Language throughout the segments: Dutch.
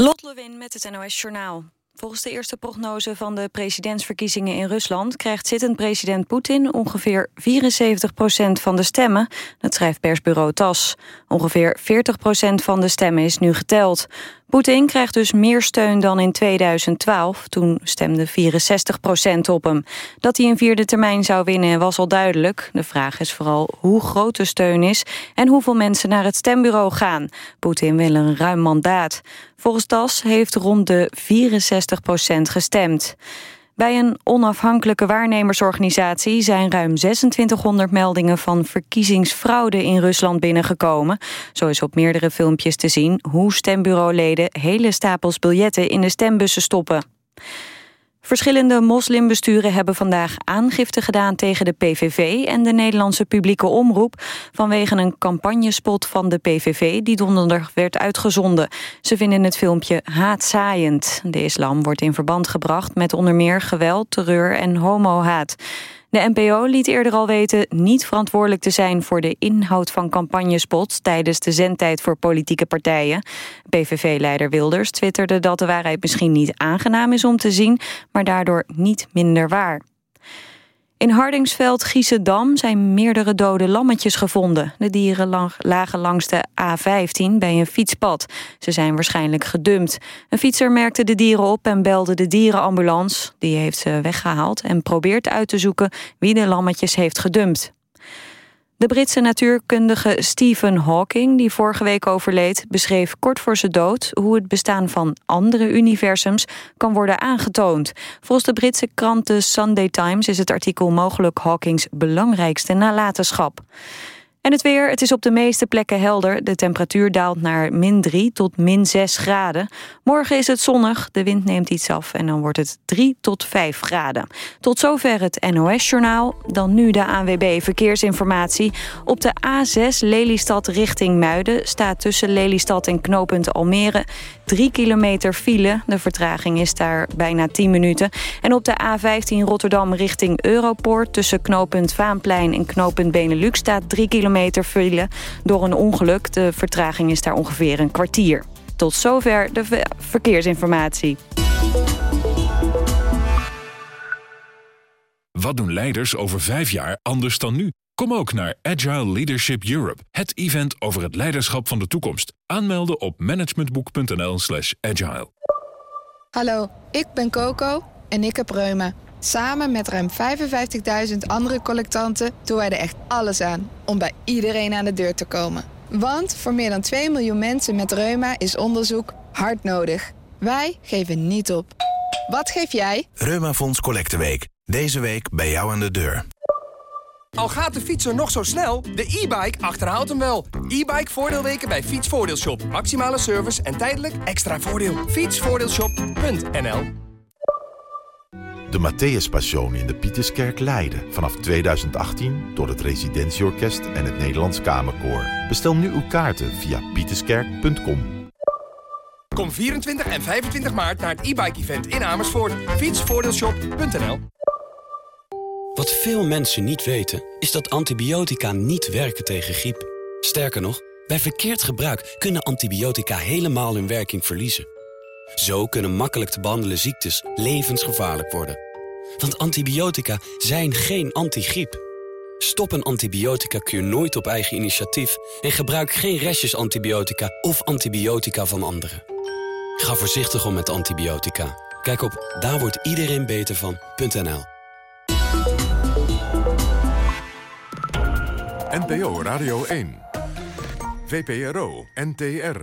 Lot Lewin met het NOS Journaal. Volgens de eerste prognose van de presidentsverkiezingen in Rusland... krijgt zittend president Poetin ongeveer 74% van de stemmen. Dat schrijft persbureau TAS. Ongeveer 40% van de stemmen is nu geteld. Poetin krijgt dus meer steun dan in 2012. Toen stemde 64% op hem. Dat hij een vierde termijn zou winnen was al duidelijk. De vraag is vooral hoe groot de steun is... en hoeveel mensen naar het stembureau gaan. Poetin wil een ruim mandaat. Volgens TAS heeft rond de 64% gestemd. Bij een onafhankelijke waarnemersorganisatie zijn ruim 2600 meldingen van verkiezingsfraude in Rusland binnengekomen. Zo is op meerdere filmpjes te zien hoe stembureauleden hele stapels biljetten in de stembussen stoppen. Verschillende moslimbesturen hebben vandaag aangifte gedaan tegen de PVV en de Nederlandse publieke omroep vanwege een campagnespot van de PVV die donderdag werd uitgezonden. Ze vinden het filmpje haatzaaiend. De islam wordt in verband gebracht met onder meer geweld, terreur en homohaat. De NPO liet eerder al weten niet verantwoordelijk te zijn voor de inhoud van campagnespots tijdens de zendtijd voor politieke partijen. PVV-leider Wilders twitterde dat de waarheid misschien niet aangenaam is om te zien, maar daardoor niet minder waar. In Hardingsveld, Giesendam zijn meerdere dode lammetjes gevonden. De dieren lagen langs de A15 bij een fietspad. Ze zijn waarschijnlijk gedumpt. Een fietser merkte de dieren op en belde de dierenambulance. Die heeft ze weggehaald en probeert uit te zoeken wie de lammetjes heeft gedumpt. De Britse natuurkundige Stephen Hawking, die vorige week overleed... beschreef kort voor zijn dood hoe het bestaan van andere universums... kan worden aangetoond. Volgens de Britse krant The Sunday Times is het artikel mogelijk Hawkings belangrijkste nalatenschap. En het weer, het is op de meeste plekken helder. De temperatuur daalt naar min 3 tot min 6 graden. Morgen is het zonnig, de wind neemt iets af en dan wordt het 3 tot 5 graden. Tot zover het NOS-journaal. Dan nu de ANWB Verkeersinformatie. Op de A6 Lelystad richting Muiden staat tussen Lelystad en knooppunt Almere 3 kilometer file. De vertraging is daar bijna 10 minuten. En op de A15 Rotterdam richting Europoort tussen knooppunt Vaanplein en knooppunt Benelux staat 3 kilometer kilometer file door een ongeluk. De vertraging is daar ongeveer een kwartier. Tot zover de verkeersinformatie. Wat doen leiders over vijf jaar anders dan nu? Kom ook naar Agile Leadership Europe, het event over het leiderschap van de toekomst. Aanmelden op managementboek.nl slash agile. Hallo, ik ben Coco en ik heb reuma. Samen met ruim 55.000 andere collectanten doen wij er echt alles aan om bij iedereen aan de deur te komen. Want voor meer dan 2 miljoen mensen met reuma is onderzoek hard nodig. Wij geven niet op. Wat geef jij? Reumafonds Collecteweek. Deze week bij jou aan de deur. Al gaat de fietser nog zo snel, de e-bike achterhaalt hem wel. E-bike voordeelweken bij Fietsvoordeelshop. Maximale service en tijdelijk extra voordeel. Fietsvoordeelshop.nl de Matthäus Passion in de Pieterskerk Leiden. Vanaf 2018 door het Residentieorkest en het Nederlands Kamerkoor. Bestel nu uw kaarten via pieterskerk.com. Kom 24 en 25 maart naar het e-bike event in Amersfoort. Fietsvoordeelshop.nl Wat veel mensen niet weten, is dat antibiotica niet werken tegen griep. Sterker nog, bij verkeerd gebruik kunnen antibiotica helemaal hun werking verliezen. Zo kunnen makkelijk te behandelen ziektes levensgevaarlijk worden. Want antibiotica zijn geen antigriep. Stop een antibiotica-kuur nooit op eigen initiatief... en gebruik geen restjes antibiotica of antibiotica van anderen. Ga voorzichtig om met antibiotica. Kijk op daar wordt iedereen beter van.nl. NPO Radio 1. VPRO NTR.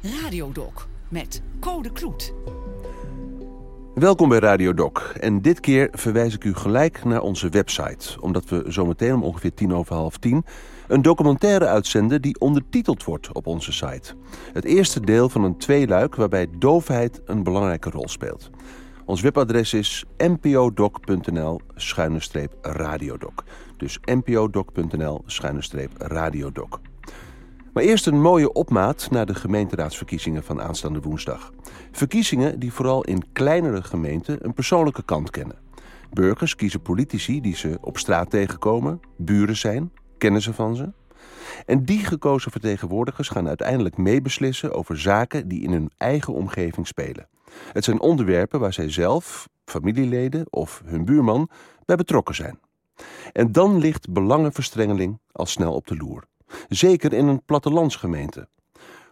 Radiodoc met Code Kloet. Welkom bij Radio Doc. En dit keer verwijs ik u gelijk naar onze website. Omdat we zometeen om ongeveer tien over half tien... een documentaire uitzenden die ondertiteld wordt op onze site. Het eerste deel van een tweeluik waarbij doofheid een belangrijke rol speelt. Ons webadres is npodoc.nl-radiodoc. Dus npodoc.nl-radiodoc. Maar eerst een mooie opmaat naar de gemeenteraadsverkiezingen van aanstaande woensdag. Verkiezingen die vooral in kleinere gemeenten een persoonlijke kant kennen. Burgers kiezen politici die ze op straat tegenkomen, buren zijn, kennen ze van ze. En die gekozen vertegenwoordigers gaan uiteindelijk meebeslissen over zaken die in hun eigen omgeving spelen. Het zijn onderwerpen waar zij zelf, familieleden of hun buurman bij betrokken zijn. En dan ligt belangenverstrengeling al snel op de loer. Zeker in een plattelandsgemeente.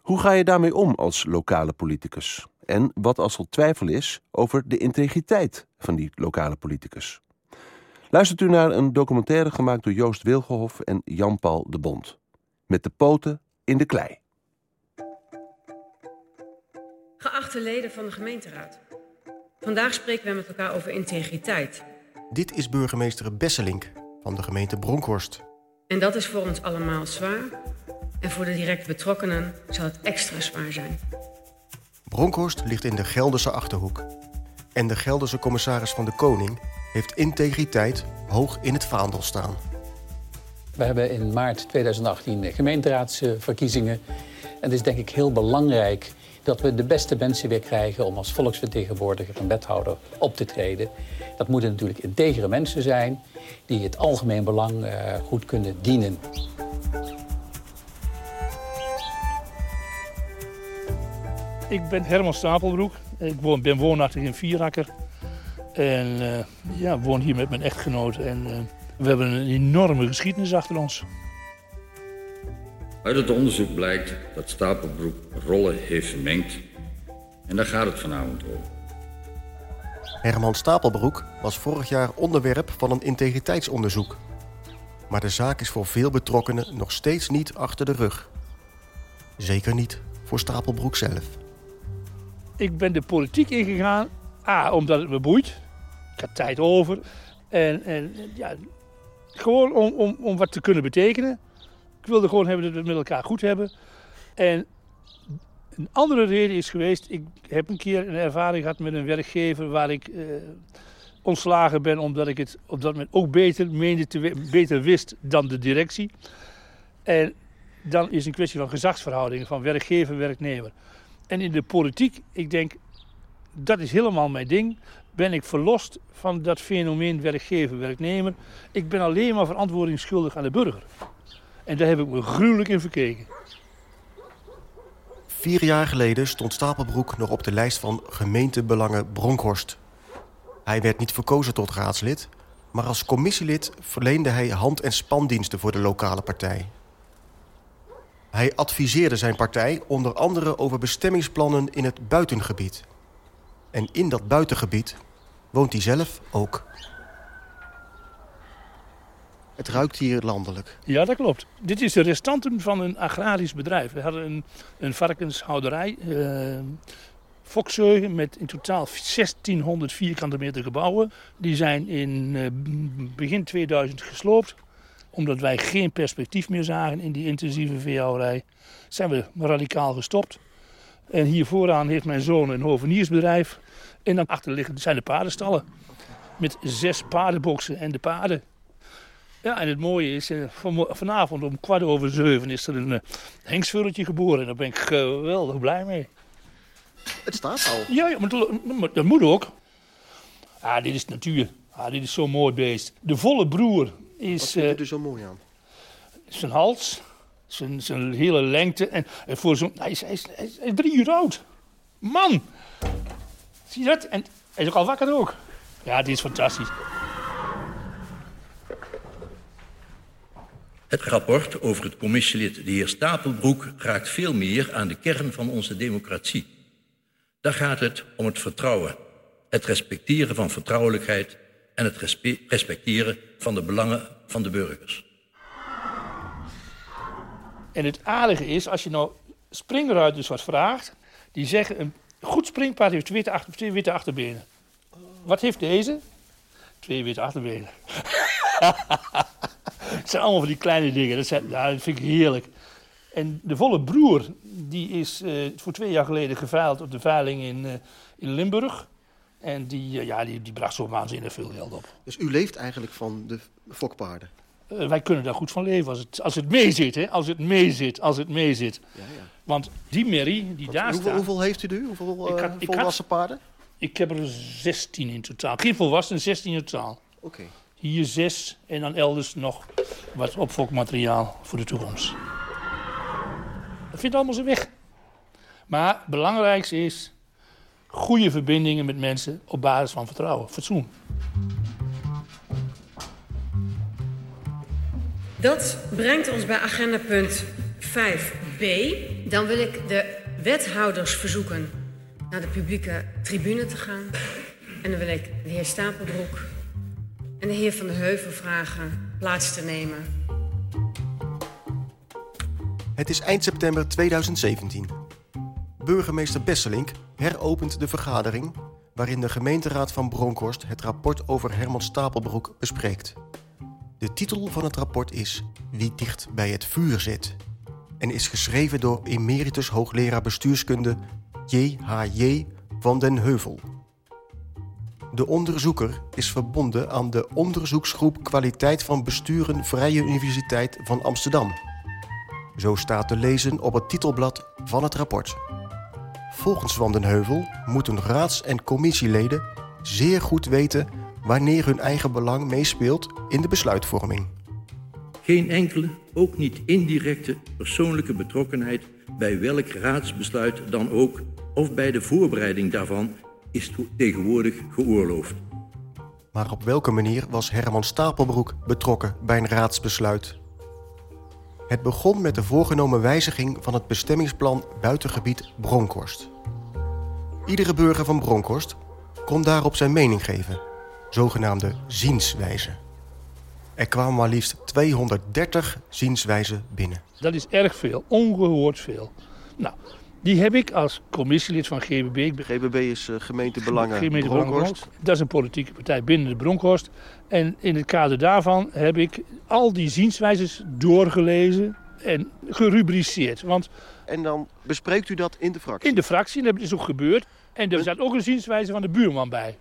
Hoe ga je daarmee om als lokale politicus? En wat als er twijfel is over de integriteit van die lokale politicus? Luistert u naar een documentaire gemaakt door Joost Wilgenhof en Jan-Paul de Bond. Met de poten in de klei. Geachte leden van de gemeenteraad. Vandaag spreken we met elkaar over integriteit. Dit is burgemeester Besselink van de gemeente Bronkhorst. En dat is voor ons allemaal zwaar. En voor de direct betrokkenen zal het extra zwaar zijn. Bronkhorst ligt in de Gelderse Achterhoek. En de Gelderse commissaris van de Koning heeft integriteit hoog in het vaandel staan. We hebben in maart 2018 gemeenteraadsverkiezingen. En het is denk ik heel belangrijk dat we de beste mensen weer krijgen om als volksvertegenwoordiger en wethouder op te treden. Dat moeten natuurlijk integere mensen zijn die het algemeen belang uh, goed kunnen dienen. Ik ben Herman Stapelbroek. Ik woon, ben woonachtig in Vierakker. En uh, ja, woon hier met mijn echtgenoot. En uh, we hebben een enorme geschiedenis achter ons. Uit het onderzoek blijkt dat Stapelbroek rollen heeft vermengd. En daar gaat het vanavond over. Herman Stapelbroek was vorig jaar onderwerp van een integriteitsonderzoek. Maar de zaak is voor veel betrokkenen nog steeds niet achter de rug. Zeker niet voor Stapelbroek zelf. Ik ben de politiek ingegaan, A, omdat het me boeit. Ik had tijd over. En, en ja, gewoon om, om, om wat te kunnen betekenen. Ik wilde gewoon hebben dat we het met elkaar goed hebben. En een andere reden is geweest, ik heb een keer een ervaring gehad met een werkgever waar ik uh, ontslagen ben omdat ik het op dat moment ook beter meende te beter wist dan de directie. En dan is een kwestie van gezagsverhoudingen van werkgever-werknemer. En in de politiek, ik denk, dat is helemaal mijn ding. Ben ik verlost van dat fenomeen werkgever-werknemer. Ik ben alleen maar verantwoording schuldig aan de burger. En daar heb ik me gruwelijk in verkeken. Vier jaar geleden stond Stapelbroek nog op de lijst van gemeentebelangen Bronkhorst. Hij werd niet verkozen tot raadslid, maar als commissielid verleende hij hand- en spandiensten voor de lokale partij. Hij adviseerde zijn partij onder andere over bestemmingsplannen in het buitengebied. En in dat buitengebied woont hij zelf ook. Het ruikt hier landelijk. Ja, dat klopt. Dit is de restanten van een agrarisch bedrijf. We hadden een, een varkenshouderij, Fokszeugen, met in totaal 1600 vierkante meter gebouwen. Die zijn in uh, begin 2000 gesloopt. Omdat wij geen perspectief meer zagen in die intensieve veehouderij, zijn we radicaal gestopt. En hier vooraan heeft mijn zoon een hoveniersbedrijf. En dan achterliggend zijn de paardenstallen. Met zes paardenboksen en de paarden. Ja, en het mooie is, vanavond om kwart over zeven is er een uh, hengstvulletje geboren. En daar ben ik geweldig blij mee. Het staat al. Ja, ja maar, dat moet ook. Ah, dit is natuur. Ah, dit is zo'n mooi beest. De volle broer is... Wat je er zo mooi aan? Zijn hals, zijn, zijn hele lengte. En, voor zo'n... Hij is, hij, is, drie uur oud. Man! Zie je dat? En hij is ook al wakker ook. Ja, dit is fantastisch. Het rapport over het commissielid de heer Stapelbroek raakt veel meer aan de kern van onze democratie. Daar gaat het om het vertrouwen, het respecteren van vertrouwelijkheid en het respecteren van de belangen van de burgers. En het aardige is, als je nou springruiters wat vraagt, die zeggen een goed springpaard heeft twee witte achterbenen. Wat heeft deze? Twee witte achterbenen. Het zijn allemaal van die kleine dingen. Dat, vind ik heerlijk. En de volle broer, die is uh, voor twee jaar geleden geveild op de veiling in, uh, in Limburg. En die, uh, ja, die, die bracht zo waanzinnig veel geld op. Dus u leeft eigenlijk van de fokpaarden? Wij kunnen daar goed van leven als het, als het meezit, hè? Als het meezit, als het meezit. Ja, ja. Want die merrie die daar hoeveel, staat... Hoeveel heeft u nu? Hoeveel ik had, ik volwassen had, paarden? Ik heb er 16 in totaal. Geen volwassenen, 16 in totaal. Oké. Hier zes en dan elders nog wat opfokmateriaal voor de toekomst. Dat vindt allemaal zijn weg. Maar het belangrijkste is goede verbindingen met mensen op basis van vertrouwen, fatsoen. Dat brengt ons bij agendapunt 5b. Dan wil ik de wethouders verzoeken naar de publieke tribune te gaan. En dan wil ik de heer Stapelbroek en de heer Van de Heuvel vragen plaats te nemen. Het is eind september 2017. Burgemeester Besselink heropent de vergadering waarin de gemeenteraad van Bronkhorst het rapport over Herman Stapelbroek bespreekt. De titel van het rapport is Wie dicht bij het vuur zit en is geschreven door emeritus hoogleraar bestuurskunde J.H.J. van den Heuvel. De onderzoeker is verbonden aan de onderzoeksgroep Kwaliteit van Besturen Vrije Universiteit van Amsterdam. Zo staat te lezen op het titelblad van het rapport. Volgens Van den Heuvel moeten raads- en commissieleden zeer goed weten wanneer hun eigen belang meespeelt in de besluitvorming. Geen enkele, ook niet indirecte, persoonlijke betrokkenheid bij welk raadsbesluit dan ook of bij de voorbereiding daarvan is tegenwoordig geoorloofd. Maar op welke manier was Herman Stapelbroek betrokken bij een raadsbesluit? Het begon met de voorgenomen wijziging van het bestemmingsplan buitengebied Bronkhorst. Iedere burger van Bronkhorst kon daarop zijn mening geven, zogenaamde zienswijze. Er kwamen maar liefst 230 zienswijzen binnen. Dat is erg veel, ongehoord veel. Nou, die heb ik als commissielid van GBB. GBB is uh, gemeente Belangen gemeente Bronkhorst. Dat is een politieke partij binnen de Bronkhorst. En in het kader daarvan heb ik al die zienswijzes doorgelezen en gerubriceerd. Want en dan bespreekt u dat in de fractie? In de fractie, dat is ook gebeurd. En er zat ook een zienswijze van de buurman bij.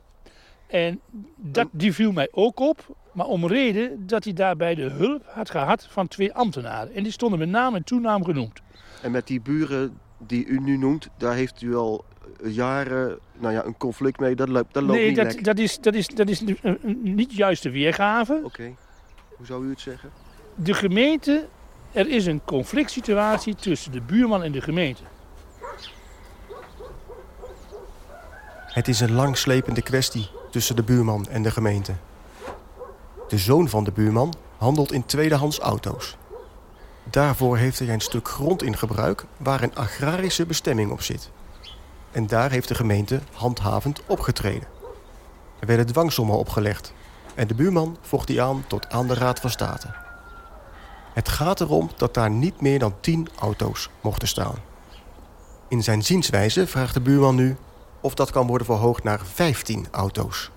En dat, die viel mij ook op, maar om reden dat hij daarbij de hulp had gehad van twee ambtenaren. En die stonden met naam en toenaam genoemd. En met die buren die u nu noemt, daar heeft u al jaren nou ja, een conflict mee. Dat loopt, dat loopt nee, niet dat, dat, is, dat, is, dat is niet juist de weergave. Oké, hoe zou u het zeggen? De gemeente, er is een conflict situatie tussen de buurman en de gemeente. Het is een langslepende kwestie tussen de buurman en de gemeente. De zoon van de buurman handelt in tweedehands auto's. Daarvoor heeft hij een stuk grond in gebruik waar een agrarische bestemming op zit. En daar heeft de gemeente handhavend opgetreden. Er werden dwangsommen opgelegd en de buurman vocht die aan tot aan de Raad van State. Het gaat erom dat daar niet meer dan 10 auto's mochten staan. In zijn zienswijze vraagt de buurman nu of dat kan worden verhoogd naar 15 auto's.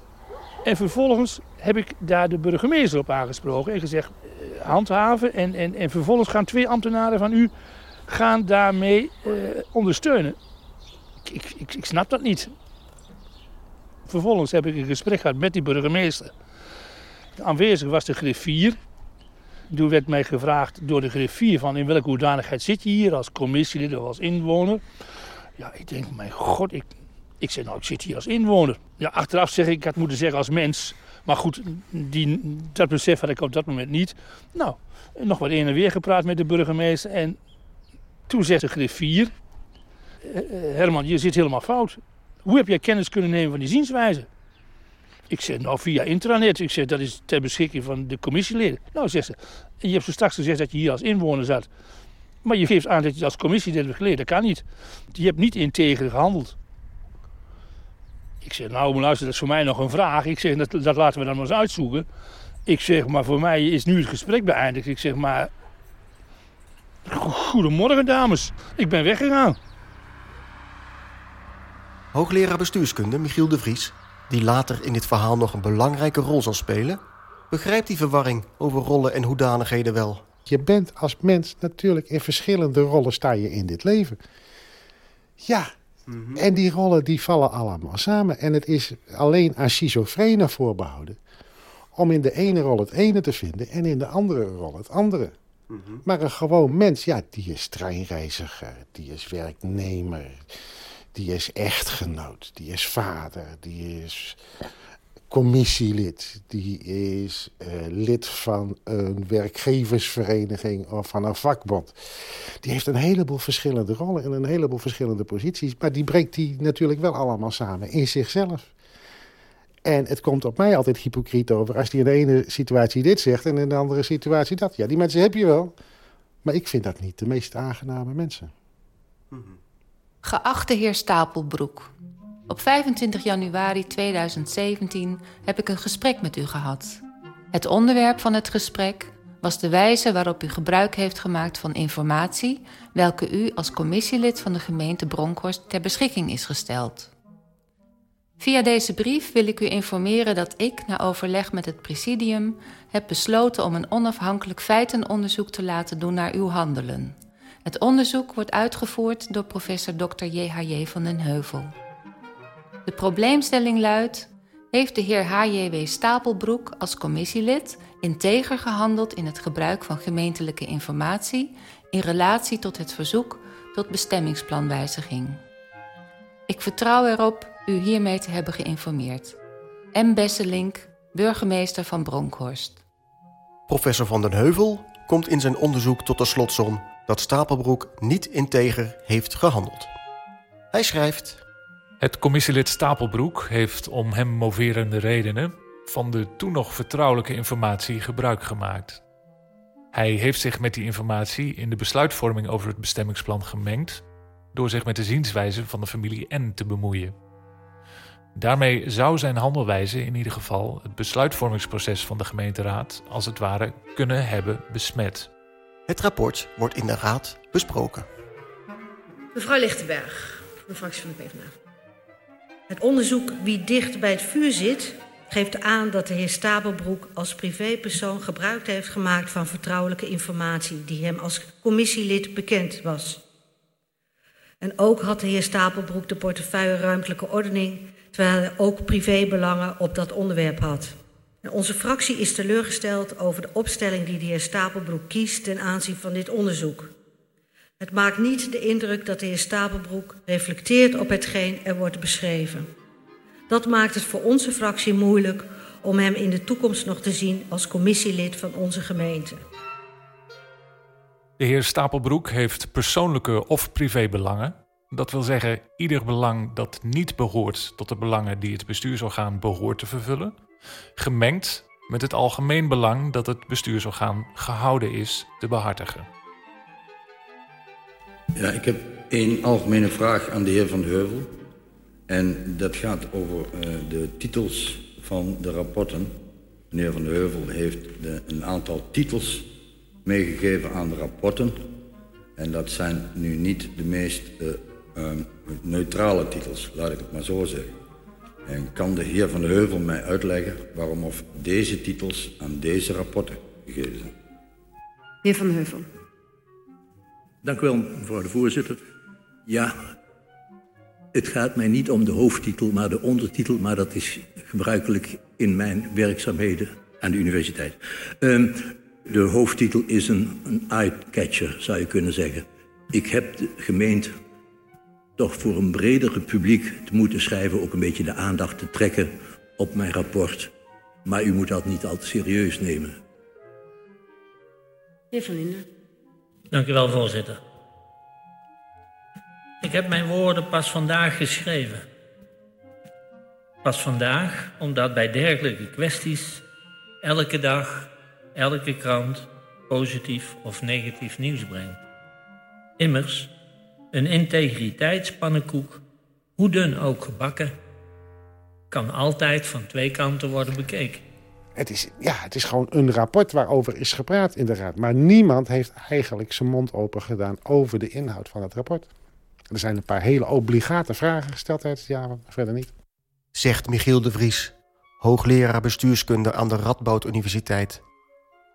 En vervolgens heb ik daar de burgemeester op aangesproken en gezegd... Eh, handhaven en, en, en vervolgens gaan twee ambtenaren van u gaan daarmee eh, ondersteunen. Ik, ik, ik snap dat niet. Vervolgens heb ik een gesprek gehad met die burgemeester. Aanwezig was de griffier. Toen werd mij gevraagd door de griffier van in welke hoedanigheid zit je hier als commissielid of als inwoner. Ja, ik denk, mijn god, ik, ik zeg nou, ik zit hier als inwoner. Ja, achteraf zeg ik, ik had moeten zeggen als mens. Maar goed, die, dat besef had ik op dat moment niet. Nou, nog wat een en weer gepraat met de burgemeester. En toen zegt de griffier... Eh, eh, Herman, je zit helemaal fout. Hoe heb jij kennis kunnen nemen van die zienswijze? Ik zeg, nou via intranet. Ik zeg, dat is ter beschikking van de commissieleden. Nou, zegt ze, je hebt zo straks gezegd dat je hier als inwoner zat. Maar je geeft aan dat je als commissielid hebt geleden. Dat kan niet. Je hebt niet integer gehandeld. Ik zeg, nou luister, dat is voor mij nog een vraag. Ik zeg, dat, dat laten we dan maar eens uitzoeken. Ik zeg, maar voor mij is nu het gesprek beëindigd. Ik zeg, maar... Goedemorgen, dames. Ik ben weggegaan. Hoogleraar bestuurskunde Michiel de Vries, die later in dit verhaal nog een belangrijke rol zal spelen, begrijpt die verwarring over rollen en hoedanigheden wel. Je bent als mens natuurlijk in verschillende rollen sta je in dit leven. Ja, Mhm. En die rollen die vallen allemaal samen. En het is alleen aan schizofrenen voorbehouden om in de ene rol het ene te vinden en in de andere rol het andere. Mhm. Maar een gewoon mens, ja, die is treinreiziger, die is werknemer, Die is echtgenoot, die is vader, die is commissielid, die is uh, lid van een werkgeversvereniging of van een vakbond. Die heeft een heleboel verschillende rollen en een heleboel verschillende posities, maar die brengt die natuurlijk wel allemaal samen in zichzelf. En het komt op mij altijd hypocriet over als die in de ene situatie dit zegt en in de andere situatie dat. Ja, die mensen heb je wel, maar ik vind dat niet de meest aangename mensen. Geachte heer Stapelbroek, op 25 januari 2017 heb ik een gesprek met u gehad. Het onderwerp van het gesprek was de wijze waarop u gebruik heeft gemaakt van informatie welke u als commissielid van de gemeente Bronkhorst ter beschikking is gesteld. Via deze brief wil ik u informeren dat ik, na overleg met het presidium, heb besloten om een onafhankelijk feitenonderzoek te laten doen naar uw handelen. Het onderzoek wordt uitgevoerd door professor Dr. J.H.J. van den Heuvel. De probleemstelling luidt: heeft de heer H.J.W. Stapelbroek als commissielid integer gehandeld in het gebruik van gemeentelijke informatie in relatie tot het verzoek tot bestemmingsplanwijziging? Ik vertrouw erop u hiermee te hebben geïnformeerd. M. Besselink, burgemeester van Bronkhorst. Professor van den Heuvel komt in zijn onderzoek tot de slotsom dat Stapelbroek niet integer heeft gehandeld. Hij schrijft... Het commissielid Stapelbroek heeft om hem moverende redenen van de toen nog vertrouwelijke informatie gebruik gemaakt. Hij heeft zich met die informatie in de besluitvorming over het bestemmingsplan gemengd door zich met de zienswijze van de familie N te bemoeien. Daarmee zou zijn handelwijze in ieder geval het besluitvormingsproces van de gemeenteraad als het ware kunnen hebben besmet. Het rapport wordt in de raad besproken. Mevrouw Lichtenberg, van de fractie van de PvdA. Het onderzoek Wie dicht bij het vuur zit geeft aan dat de heer Stapelbroek als privépersoon gebruik heeft gemaakt van vertrouwelijke informatie die hem als commissielid bekend was. En ook had de heer Stapelbroek de portefeuille ruimtelijke ordening, terwijl hij ook privébelangen op dat onderwerp had. En onze fractie is teleurgesteld over de opstelling die de heer Stapelbroek kiest ten aanzien van dit onderzoek. Het maakt niet de indruk dat de heer Stapelbroek reflecteert op hetgeen er wordt beschreven. Dat maakt het voor onze fractie moeilijk om hem in de toekomst nog te zien als commissielid van onze gemeente. De heer Stapelbroek heeft persoonlijke of privébelangen. Dat wil zeggen, ieder belang dat niet behoort tot de belangen die het bestuursorgaan behoort te vervullen, gemengd met het algemeen belang dat het bestuursorgaan gehouden is te behartigen. Ja, ik heb één algemene vraag aan de heer Van Heuvel. En dat gaat over uh, de titels van de rapporten. Meneer Van Heuvel heeft een aantal titels meegegeven aan de rapporten. En dat zijn nu niet de meest uh, uh, neutrale titels, laat ik het maar zo zeggen. En kan de heer Van de Heuvel mij uitleggen waarom of deze titels aan deze rapporten gegeven zijn? Heer Van Heuvel. Dank u wel, mevrouw de voorzitter. Ja, het gaat mij niet om de hoofdtitel, maar de ondertitel, maar dat is gebruikelijk in mijn werkzaamheden aan de universiteit. Um, de hoofdtitel is een, een eye-catcher, zou je kunnen zeggen. Ik heb de gemeente toch voor een bredere publiek te moeten schrijven... ook een beetje de aandacht te trekken op mijn rapport. Maar u moet dat niet al te serieus nemen. Heer Van Linden. Dank u wel, voorzitter. Ik heb mijn woorden pas vandaag geschreven. Pas vandaag, omdat bij dergelijke kwesties elke dag, elke krant positief of negatief nieuws brengt. Immers, een integriteitspannenkoek, hoe dun ook gebakken, kan altijd van twee kanten worden bekeken. Het is, ja, het is gewoon een rapport waarover is gepraat in de raad. Maar niemand heeft eigenlijk zijn mond open gedaan over de inhoud van het rapport. Er zijn een paar hele obligate vragen gesteld tijdens het jaar, verder niet. Zegt Michiel de Vries, hoogleraar bestuurskunde aan de Radboud Universiteit.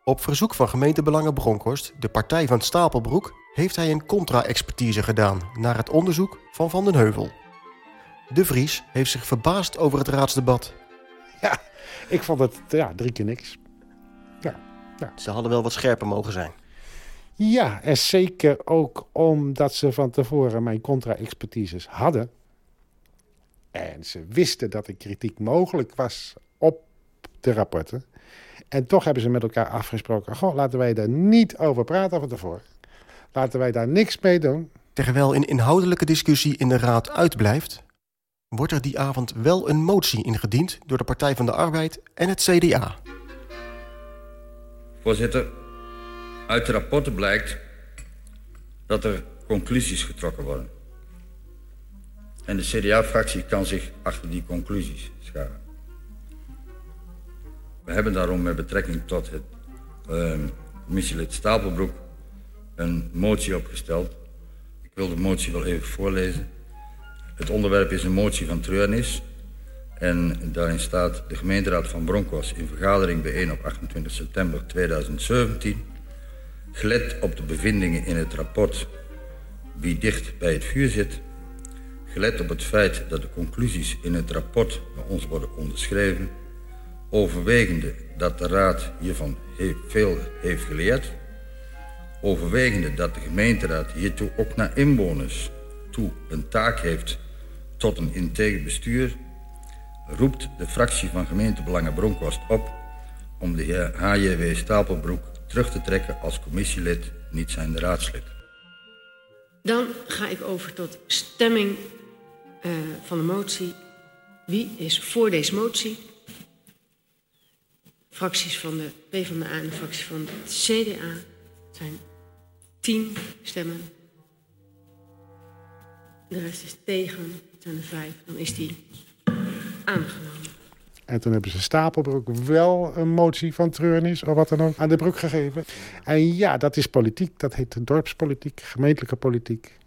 Op verzoek van gemeentebelangen Bronkhorst, de partij van Stapelbroek... heeft hij een contra-expertise gedaan naar het onderzoek van Van den Heuvel. De Vries heeft zich verbaasd over het raadsdebat. Ja, ik vond het ja, drie keer niks. Ja, ja. Ze hadden wel wat scherper mogen zijn. Ja, en zeker ook omdat ze van tevoren mijn contra-expertises hadden. En ze wisten dat er kritiek mogelijk was op de rapporten. En toch hebben ze met elkaar afgesproken: goh, laten wij daar niet over praten van tevoren. Laten wij daar niks mee doen. Terwijl een inhoudelijke discussie in de Raad uitblijft, wordt er die avond wel een motie ingediend door de Partij van de Arbeid en het CDA. Voorzitter, uit de rapporten blijkt dat er conclusies getrokken worden. En de CDA-fractie kan zich achter die conclusies scharen. We hebben daarom met betrekking tot het uh, Stapelbroek een motie opgesteld. Ik wil de motie wel even voorlezen. Het onderwerp is een motie van treurnis. En daarin staat de gemeenteraad van Broncos in vergadering bijeen op 28 september 2017. Gelet op de bevindingen in het rapport Wie dicht bij het vuur zit. Gelet op het feit dat de conclusies in het rapport bij ons worden onderschreven. Overwegende dat de raad hiervan veel heeft geleerd. Overwegende dat de gemeenteraad hiertoe ook naar inwoners toe een taak heeft tot een integer bestuur, roept de fractie van gemeentebelangen Bronkhorst op om de heer HJW Stapelbroek terug te trekken als commissielid, niet zijn de raadslid. Dan ga ik over tot stemming uh, van de motie. Wie is voor deze motie? Fracties van de PvdA en de fractie van de CDA zijn tien stemmen. De rest is tegen, er vijf. Dan is die aangenomen. En toen hebben ze Stapelbroek wel een motie van treurnis of wat dan ook aan de broek gegeven. En ja, dat is politiek. Dat heet dorpspolitiek, gemeentelijke politiek.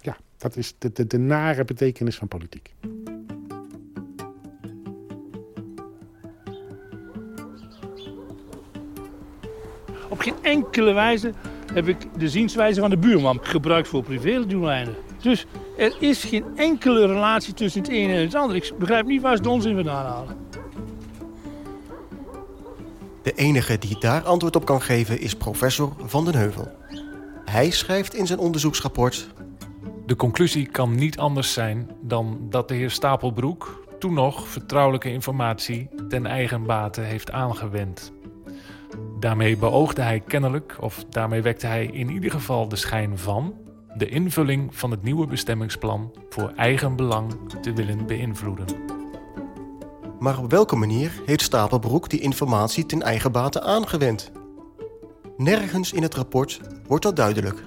Ja, dat is de, de, de nare betekenis van politiek. Op geen enkele wijze heb ik de zienswijze van de buurman gebruikt voor privédoeleinden. Dus er is geen enkele relatie tussen het ene en het andere. Ik begrijp niet waar ze de onzin vandaan halen. De enige die daar antwoord op kan geven is professor Van den Heuvel. Hij schrijft in zijn onderzoeksrapport... De conclusie kan niet anders zijn dan dat de heer Stapelbroek... toen nog vertrouwelijke informatie ten eigen bate heeft aangewend. Daarmee beoogde hij kennelijk, of daarmee wekte hij in ieder geval de schijn van de invulling van het nieuwe bestemmingsplan voor eigen belang te willen beïnvloeden. Maar op welke manier heeft Stapelbroek die informatie ten eigen bate aangewend? Nergens in het rapport wordt dat duidelijk.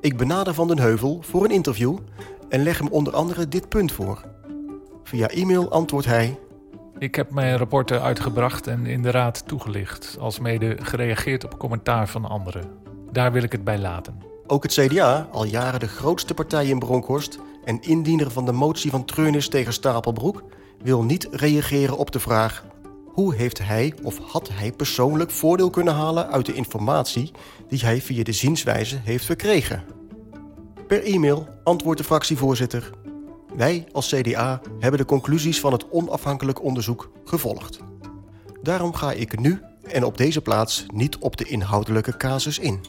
Ik benader Van den Heuvel voor een interview en leg hem onder andere dit punt voor. Via e-mail antwoordt hij ik heb mijn rapporten uitgebracht en in de raad toegelicht, als mede gereageerd op commentaar van anderen. Daar wil ik het bij laten. Ook het CDA, al jaren de grootste partij in Bronkhorst en indiener van de motie van treurnis tegen Stapelbroek, wil niet reageren op de vraag: hoe heeft hij of had hij persoonlijk voordeel kunnen halen uit de informatie die hij via de zienswijze heeft verkregen? Per e-mail antwoordt de fractievoorzitter wij als CDA hebben de conclusies van het onafhankelijk onderzoek gevolgd. Daarom ga ik nu en op deze plaats niet op de inhoudelijke casus in.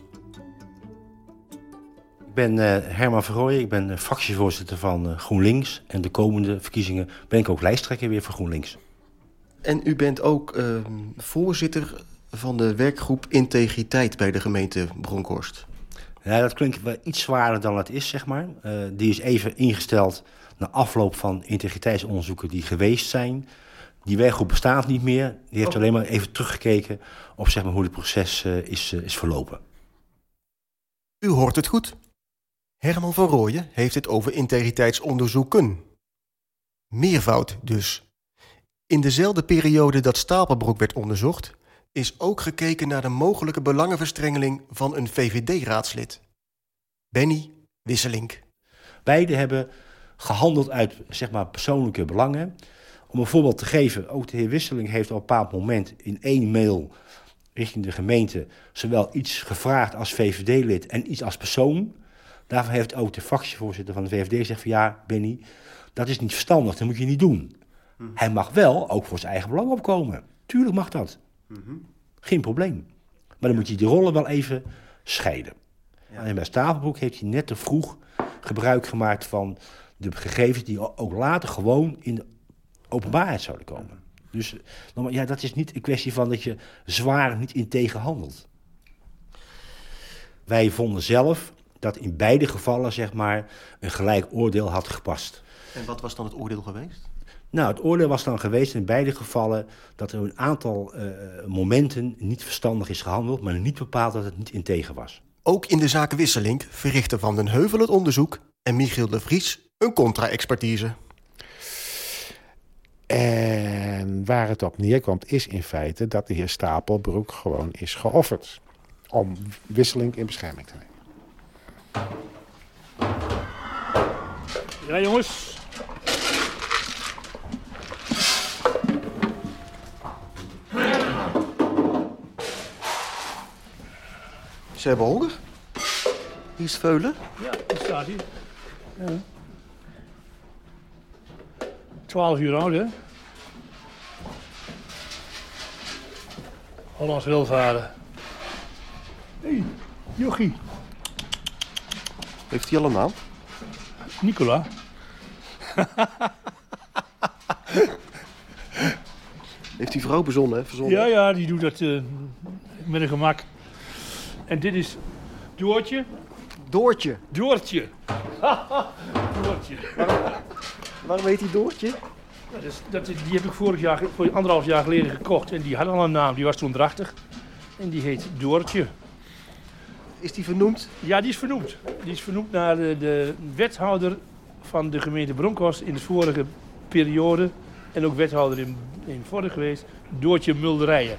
Ik ben uh, Herman Verrooyen, ik ben fractievoorzitter van uh, GroenLinks. En de komende verkiezingen ben ik ook lijsttrekker weer voor GroenLinks. En u bent ook uh, voorzitter van de werkgroep Integriteit bij de gemeente Bronkhorst. Ja, dat klinkt wel iets zwaarder dan het is, zeg maar. die is even ingesteld na afloop van integriteitsonderzoeken die geweest zijn. Die werkgroep bestaat niet meer. Die heeft oh. alleen maar even teruggekeken op zeg maar, hoe het proces uh, is, uh, is verlopen. U hoort het goed. Herman van Rooyen heeft het over integriteitsonderzoeken. Meervoud dus. In dezelfde periode dat Stapelbroek werd onderzocht, is ook gekeken naar de mogelijke belangenverstrengeling van een VVD-raadslid. Benny Wisselink. Beide hebben gehandeld uit zeg maar, persoonlijke belangen. Om een voorbeeld te geven, ook de heer Wisseling heeft op een bepaald moment in één mail richting de gemeente zowel iets gevraagd als VVD-lid en iets als persoon. Daarvan heeft ook de fractievoorzitter van de VVD gezegd van ja, Benny, dat is niet verstandig, dat moet je niet doen. Mhm. Hij mag wel ook voor zijn eigen belang opkomen. Tuurlijk mag dat. Mhm. Geen probleem. Maar dan moet je die rollen wel even scheiden. Ja. En bij Stavelbroek heeft hij net te vroeg gebruik gemaakt van de gegevens die ook later gewoon in de openbaarheid zouden komen. Dus ja, dat is niet een kwestie van dat je zwaar niet in tegenhandelt. Wij vonden zelf dat in beide gevallen zeg maar, een gelijk oordeel had gepast. En wat was dan het oordeel geweest? Nou, het oordeel was dan geweest in beide gevallen dat er een aantal uh, momenten niet verstandig is gehandeld, maar niet bepaald dat het niet integer was. Ook in de zaak Wisselink verrichtte Van den Heuvel het onderzoek en Michiel de Vries een contra-expertise. En waar het op neerkomt is in feite dat de heer Stapelbroek gewoon is geofferd om Wisselink in bescherming te nemen. Ja, jongens. Ze hebben honger. Hier is Veulen. Ja, daar staat hij. Ja. 12 uur oud, hè? Hollands welvaren. Hé, hey, jochie. Heeft hij al een naam? Nicola. Heeft die vrouw bezonnen, hè? Verzonnen. Ja, ja, die doet dat uh, met een gemak. En dit is Doortje. Doortje? Doortje. Doortje. Waarom, waarom heet hij Doortje? Ja, dus, dat, die heb ik vorig jaar, voor anderhalf jaar geleden gekocht. En die had al een naam, die was toen drachtig. En die heet Doortje. Is die vernoemd? Ja, die is vernoemd. Die is vernoemd naar de, de wethouder van de gemeente Bronkhorst in de vorige periode. En ook wethouder in, in vorige geweest, Doortje Mulderijen.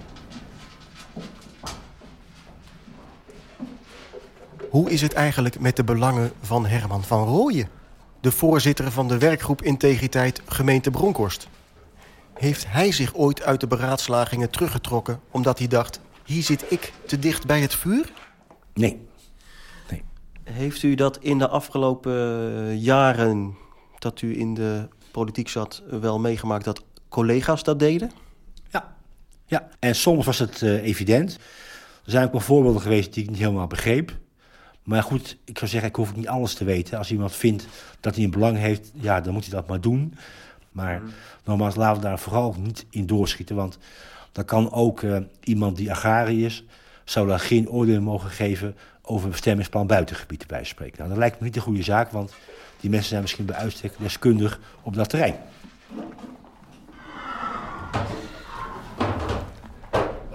Hoe is het eigenlijk met de belangen van Herman van Rooyen? De voorzitter van de werkgroep Integriteit gemeente Bronkhorst. Heeft hij zich ooit uit de beraadslagingen teruggetrokken... omdat hij dacht, hier zit ik te dicht bij het vuur? Nee. nee. Heeft u dat in de afgelopen jaren dat u in de politiek zat... wel meegemaakt dat collega's dat deden? Ja. ja. En soms was het uh, evident. Er zijn ook wel voorbeelden geweest die ik niet helemaal begreep. Maar goed, ik zou zeggen, ik hoef niet alles te weten. Als iemand vindt dat hij een belang heeft, ja, dan moet hij dat maar doen. Maar mm. nogmaals, laten we daar vooral niet in doorschieten. Want dan kan ook uh, iemand die agrariër is, zou daar geen oordeel mogen geven over een bestemmingsplan buitengebied bij spreken. Nou, dat lijkt me niet een goede zaak, want die mensen zijn misschien bij uitstek deskundig op dat terrein.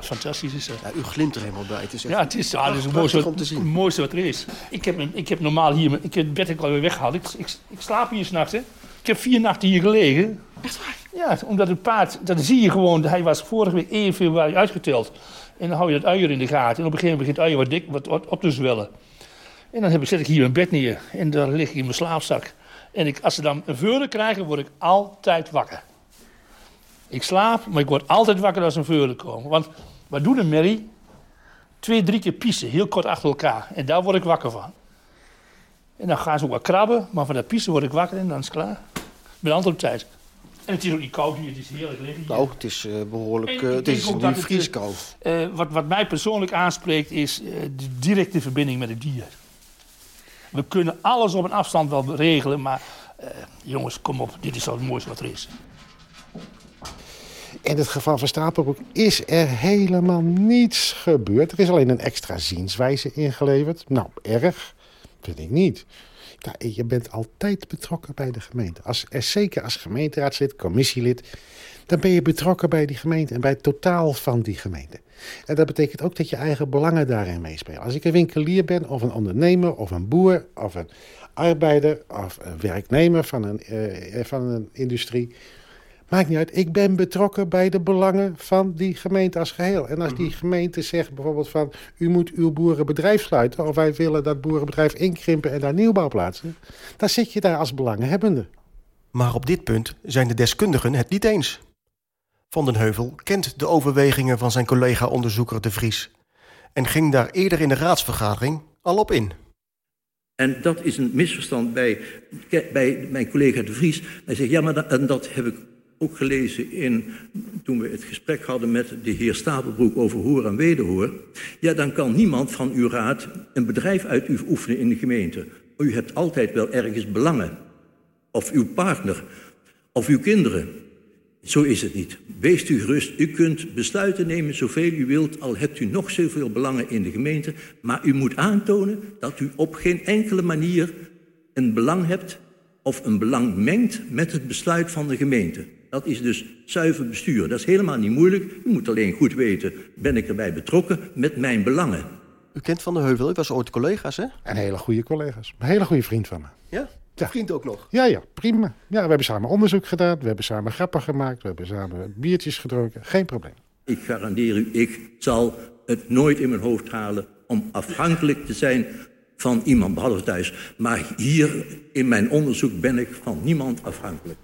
fantastisch is dat. Ja, u glimt er helemaal bij. Het is ja, het is, ja, het is het, mooiste, wat, het mooiste wat er is. Ik heb, ik heb normaal hier... Ik heb het bed alweer weggehaald. Ik, ik, ik slaap hier s'nachts, Ik heb vier nachten hier gelegen. Echt waar? Ja, omdat het paard... Dat zie je gewoon. Hij was vorige week 1 februari uitgeteld. En dan hou je dat uier in de gaten. En op een gegeven moment begint het uier wat dik wat, op te zwellen. En dan heb ik, zet ik hier mijn bed neer. En daar lig ik in mijn slaapzak. En ik, als ze dan een veuren krijgen, word ik altijd wakker. Ik slaap, maar ik word altijd wakker als een veuren komen. Want wat doet een merrie? Twee, drie keer pissen, heel kort achter elkaar. En daar word ik wakker van. En dan gaan ze ook wat krabben, maar van dat pissen word ik wakker en dan is het klaar. Ik ben altijd tijd. En het is ook niet koud hier, het is heerlijk liggen Nou, het is uh, behoorlijk, uh, het is nu vrieskoud. Uh, wat, wat mij persoonlijk aanspreekt is de directe verbinding met het dier. We kunnen alles op een afstand wel regelen, maar jongens, kom op, dit is al het mooiste wat er is. In het geval van Stapelbroek is er helemaal niets gebeurd. Er is alleen een extra zienswijze ingeleverd. Nou, erg. Vind ik niet. Ja, je bent altijd betrokken bij de gemeente. Als, zeker als gemeenteraadslid, commissielid... dan ben je betrokken bij die gemeente en bij het totaal van die gemeente. En dat betekent ook dat je eigen belangen daarin meespelen. Als ik een winkelier ben, of een ondernemer, of een boer... of een arbeider, of een werknemer van een, uh, van een industrie Maakt niet uit. Ik ben betrokken bij de belangen van die gemeente als geheel. En als die mhm. gemeente zegt bijvoorbeeld van... u moet uw boerenbedrijf sluiten... of wij willen dat boerenbedrijf inkrimpen en daar nieuwbouw plaatsen... dan zit je daar als belanghebbende. Maar op dit punt zijn de deskundigen het niet eens. Van den Heuvel kent de overwegingen van zijn collega-onderzoeker De Vries... en ging daar eerder in de raadsvergadering al op in. En dat is een misverstand bij, bij mijn collega De Vries. Hij zegt, ja, maar dat, en dat heb ik ook gelezen in, toen we het gesprek hadden met de heer Stapelbroek over hoor en wederhoor. Ja, dan kan niemand van uw raad een bedrijf uit oefenen in de gemeente. U hebt altijd wel ergens belangen. of uw partner of uw kinderen. Zo is het niet. Wees u gerust. U kunt besluiten nemen zoveel u wilt, al hebt u nog zoveel belangen in de gemeente. Maar u moet aantonen dat u op geen enkele manier een belang hebt of een belang mengt met het besluit van de gemeente. Dat is dus zuiver bestuur. Dat is helemaal niet moeilijk. U moet alleen goed weten, ben ik erbij betrokken met mijn belangen. U kent Van der Heuvel, u was ooit collega's, hè? En hele goede collega's. Een hele goede vriend van me. Ja? Vriend ook nog? Ja, ja, prima. Ja, we hebben samen onderzoek gedaan. We hebben samen grappen gemaakt. We hebben samen biertjes gedronken. Geen probleem. Ik garandeer u, ik zal het nooit in mijn hoofd halen om afhankelijk te zijn van iemand, behalve thuis. Maar hier in mijn onderzoek ben ik van niemand afhankelijk.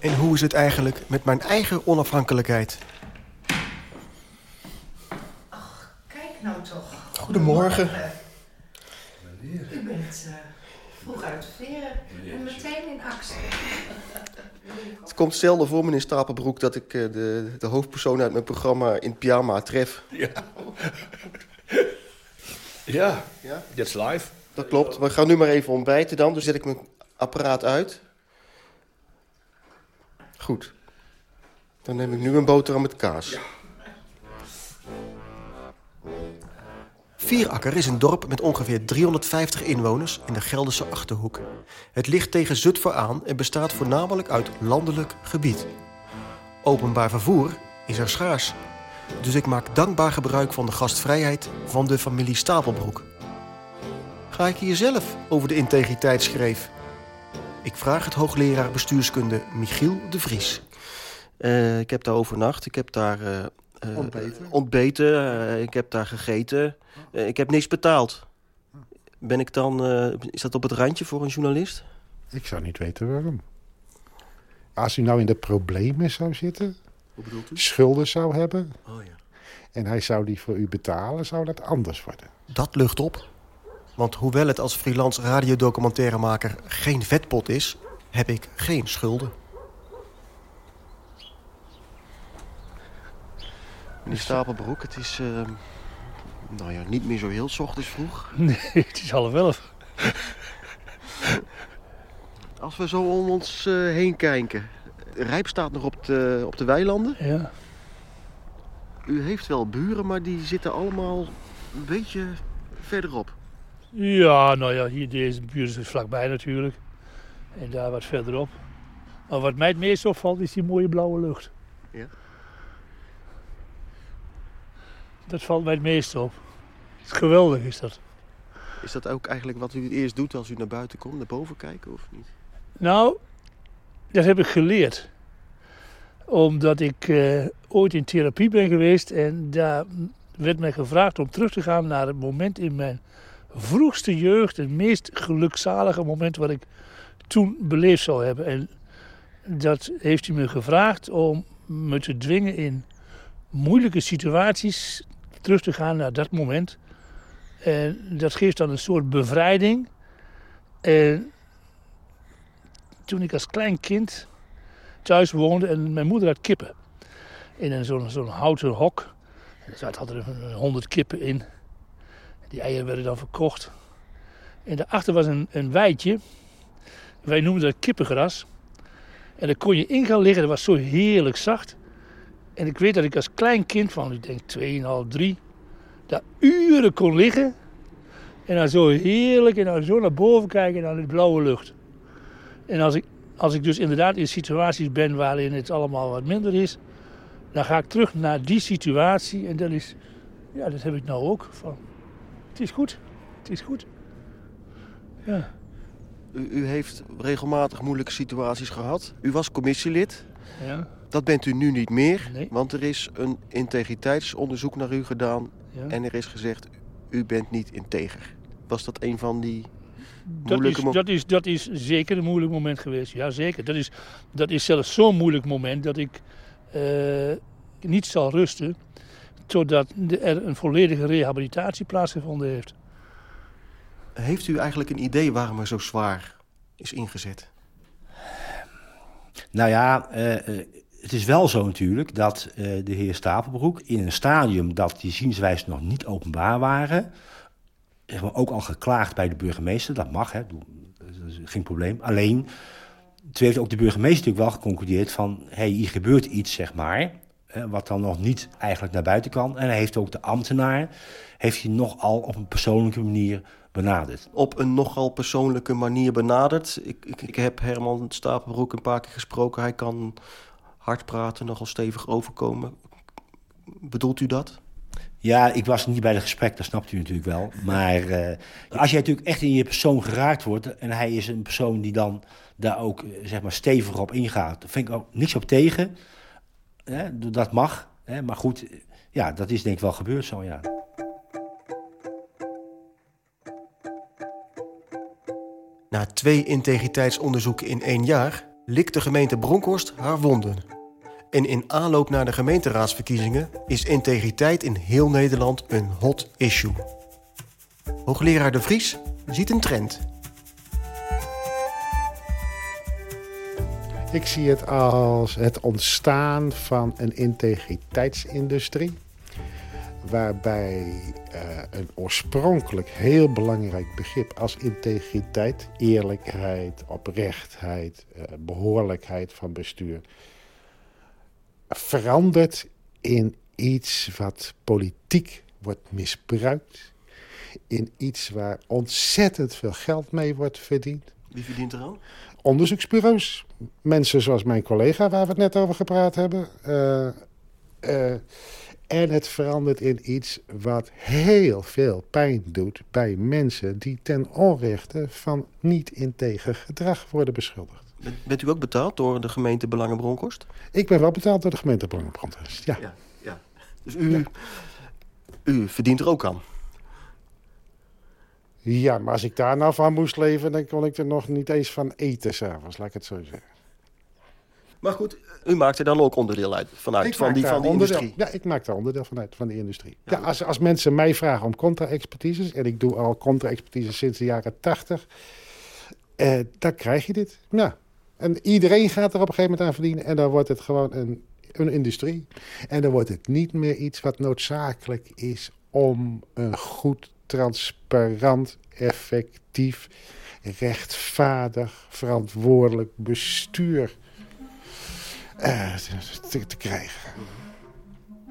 En hoe is het eigenlijk met mijn eigen onafhankelijkheid? Kijk nou toch. Goedemorgen. U bent uh, vroeg uit de veren en meteen in actie. Het komt zelden voor, meneer Stapelbroek, dat ik uh, de, de hoofdpersoon uit mijn programma in pyjama tref. Ja. ja, ja, that's live. Dat klopt. We gaan nu maar even ontbijten dan. Dus zet ik mijn apparaat uit. Goed. Dan neem ik nu een boterham met kaas. Ja. Vierakker is een dorp met ongeveer 350 inwoners in de Gelderse Achterhoek. Het ligt tegen Zutphen aan en bestaat voornamelijk uit landelijk gebied. Openbaar vervoer is er schaars. Dus ik maak dankbaar gebruik van de gastvrijheid van de familie Stapelbroek. Ga ik hier zelf over de integriteit schreef? Ik vraag het hoogleraar bestuurskunde Michiel de Vries. Uh, ik heb daar overnacht, ik heb daar uh, uh, ontbeten, ontbeten ik heb daar gegeten. ik heb niks betaald. Ben ik dan, is dat op het randje voor een journalist? Ik zou niet weten waarom. Als u nou in de problemen zou zitten, Hoe bedoelt u? schulden zou hebben... Oh, ja. en hij zou die voor u betalen, zou dat anders worden. Dat lucht op. Want hoewel het als freelance radiodocumentaremaker geen vetpot is... heb ik geen schulden. Meneer Stapelbroek, het is... Uh, nou ja, niet meer zo heel ochtends vroeg. Nee, het is half elf. Als we zo om ons uh, heen kijken... Rijp staat nog op de, op de weilanden. Ja. U heeft wel buren, maar die zitten allemaal een beetje verderop. Ja, nou ja, hier deze buurt is vlakbij natuurlijk. En daar wat verderop. Maar wat mij het meest opvalt is die mooie blauwe lucht. Ja. Dat valt mij het meest op. Geweldig is dat. Is dat ook eigenlijk wat u eerst doet als u naar buiten komt? Naar boven kijken of niet? Nou, dat heb ik geleerd. Omdat ik uh, ooit in therapie ben geweest en daar werd mij gevraagd om terug te gaan naar het moment in mijn vroegste jeugd, het meest gelukzalige moment wat ik toen beleefd zou hebben. En dat heeft hij me gevraagd om me te dwingen in moeilijke situaties terug te gaan naar dat moment. En dat geeft dan een soort bevrijding. En toen ik als klein kind thuis woonde en mijn moeder had kippen. In zo'n zo'n houten hok. Er zaten altijd honderd kippen in. Die eieren werden dan verkocht. En daarachter was een, een weidje. Wij noemden dat kippengras. En daar kon je in gaan liggen. Dat was zo heerlijk zacht. En ik weet dat ik als klein kind van, ik denk 2,5, 3, daar uren kon liggen. En dan zo heerlijk en dan zo naar boven kijken naar de blauwe lucht. En als ik, als ik dus inderdaad in situaties ben waarin het allemaal wat minder is, dan ga ik terug naar die situatie. En dat is, ja, dat heb ik nou ook. Van, het is goed, het is goed. Ja. U, u heeft regelmatig moeilijke situaties gehad. U was commissielid. Ja. Dat bent u nu niet meer, Nee. want er is een integriteitsonderzoek naar u gedaan. Ja. En er is gezegd, u bent niet integer. Was dat een van die Dat moeilijke is, dat, is, dat is zeker een moeilijk moment geweest. Ja, zeker. Dat is, dat is zelfs zo'n moeilijk moment dat ik eh, niet zal rusten totdat er een volledige rehabilitatie plaatsgevonden heeft. Heeft u eigenlijk een idee waarom er zo zwaar is ingezet? Nou ja, eh, eh, het is wel zo natuurlijk dat eh, de heer Stapelbroek in een stadium dat die zienswijzen nog niet openbaar waren, zeg maar, ook al geklaagd bij de burgemeester. Dat mag, hè, dat is geen probleem. Alleen, toen heeft ook de burgemeester natuurlijk wel geconcludeerd van... hé, hey, hier gebeurt iets, zeg maar, wat dan nog niet eigenlijk naar buiten kan. En hij heeft ook de ambtenaar, heeft hij nogal op een persoonlijke manier benaderd. Op een nogal persoonlijke manier benaderd. Ik, ik, ik heb Herman Stapelbroek een paar keer gesproken. Hij kan hard praten, nogal stevig overkomen. Bedoelt u dat? Ja, ik was niet bij het gesprek, dat snapt u natuurlijk wel. Maar uh, als jij natuurlijk echt in je persoon geraakt wordt... en hij is een persoon die dan daar ook zeg maar, stevig op ingaat... vind ik ook niks op tegen. Dat mag. Hè, maar goed, ja, dat is denk ik wel gebeurd zo, ja. Na twee integriteitsonderzoeken in één jaar likt de gemeente Bronkhorst haar wonden. En in aanloop naar de gemeenteraadsverkiezingen is integriteit in heel Nederland een hot issue. Hoogleraar De Vries ziet een trend. Ik zie het als het ontstaan van een integriteitsindustrie. Waarbij uh, een oorspronkelijk heel belangrijk begrip als integriteit, eerlijkheid, oprechtheid, uh, behoorlijkheid van bestuur verandert in iets wat politiek wordt misbruikt. In iets waar ontzettend veel geld mee wordt verdiend. Wie verdient er aan? Onderzoeksbureaus. Mensen zoals mijn collega waar we het net over gepraat hebben. Uh, uh, en het verandert in iets wat heel veel pijn doet bij mensen die ten onrechte van niet integer gedrag worden beschuldigd. Bent u ook betaald door de gemeente Belangen Bronkhorst? Ik ben wel betaald door de gemeente Belangen Bronkhorst, ja. ja, ja. Dus u, ja. u verdient er ook aan? Ja, maar als ik daar nou van moest leven... dan kon ik er nog niet eens van eten s'avonds, laat ik het zo zeggen. Maar goed, u maakt er dan ook onderdeel uit vanuit van die, van die industrie? Ja, ik maak daar onderdeel vanuit van de industrie. Ja, ja als, als mensen mij vragen om contra-expertises... en ik doe al contra-expertise sinds de jaren tachtig... Eh, dan krijg je dit. Ja, en iedereen gaat er op een gegeven moment aan verdienen. En dan wordt het gewoon een, een industrie. En dan wordt het niet meer iets wat noodzakelijk is om een goed, transparant, effectief, rechtvaardig, verantwoordelijk bestuur uh, te, te krijgen.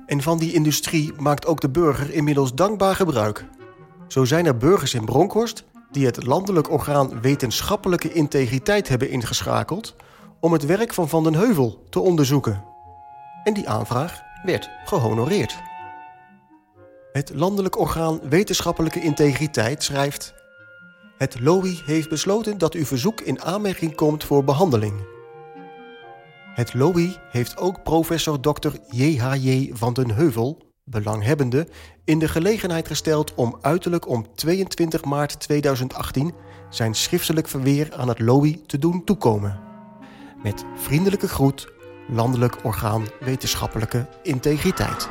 En van die industrie maakt ook de burger inmiddels dankbaar gebruik. Zo zijn er burgers in Bronkhorst die het landelijk orgaan Wetenschappelijke Integriteit hebben ingeschakeld om het werk van Van den Heuvel te onderzoeken. En die aanvraag werd gehonoreerd. Het landelijk orgaan Wetenschappelijke Integriteit schrijft... Het LOI heeft besloten dat uw verzoek in aanmerking komt voor behandeling. Het LOI heeft ook professor Dr. J.H.J. van den Heuvel belanghebbenden in de gelegenheid gesteld om uiterlijk om 22 maart 2018 zijn schriftelijk verweer aan het LOI te doen toekomen. Met vriendelijke groet, Landelijk Orgaan Wetenschappelijke Integriteit.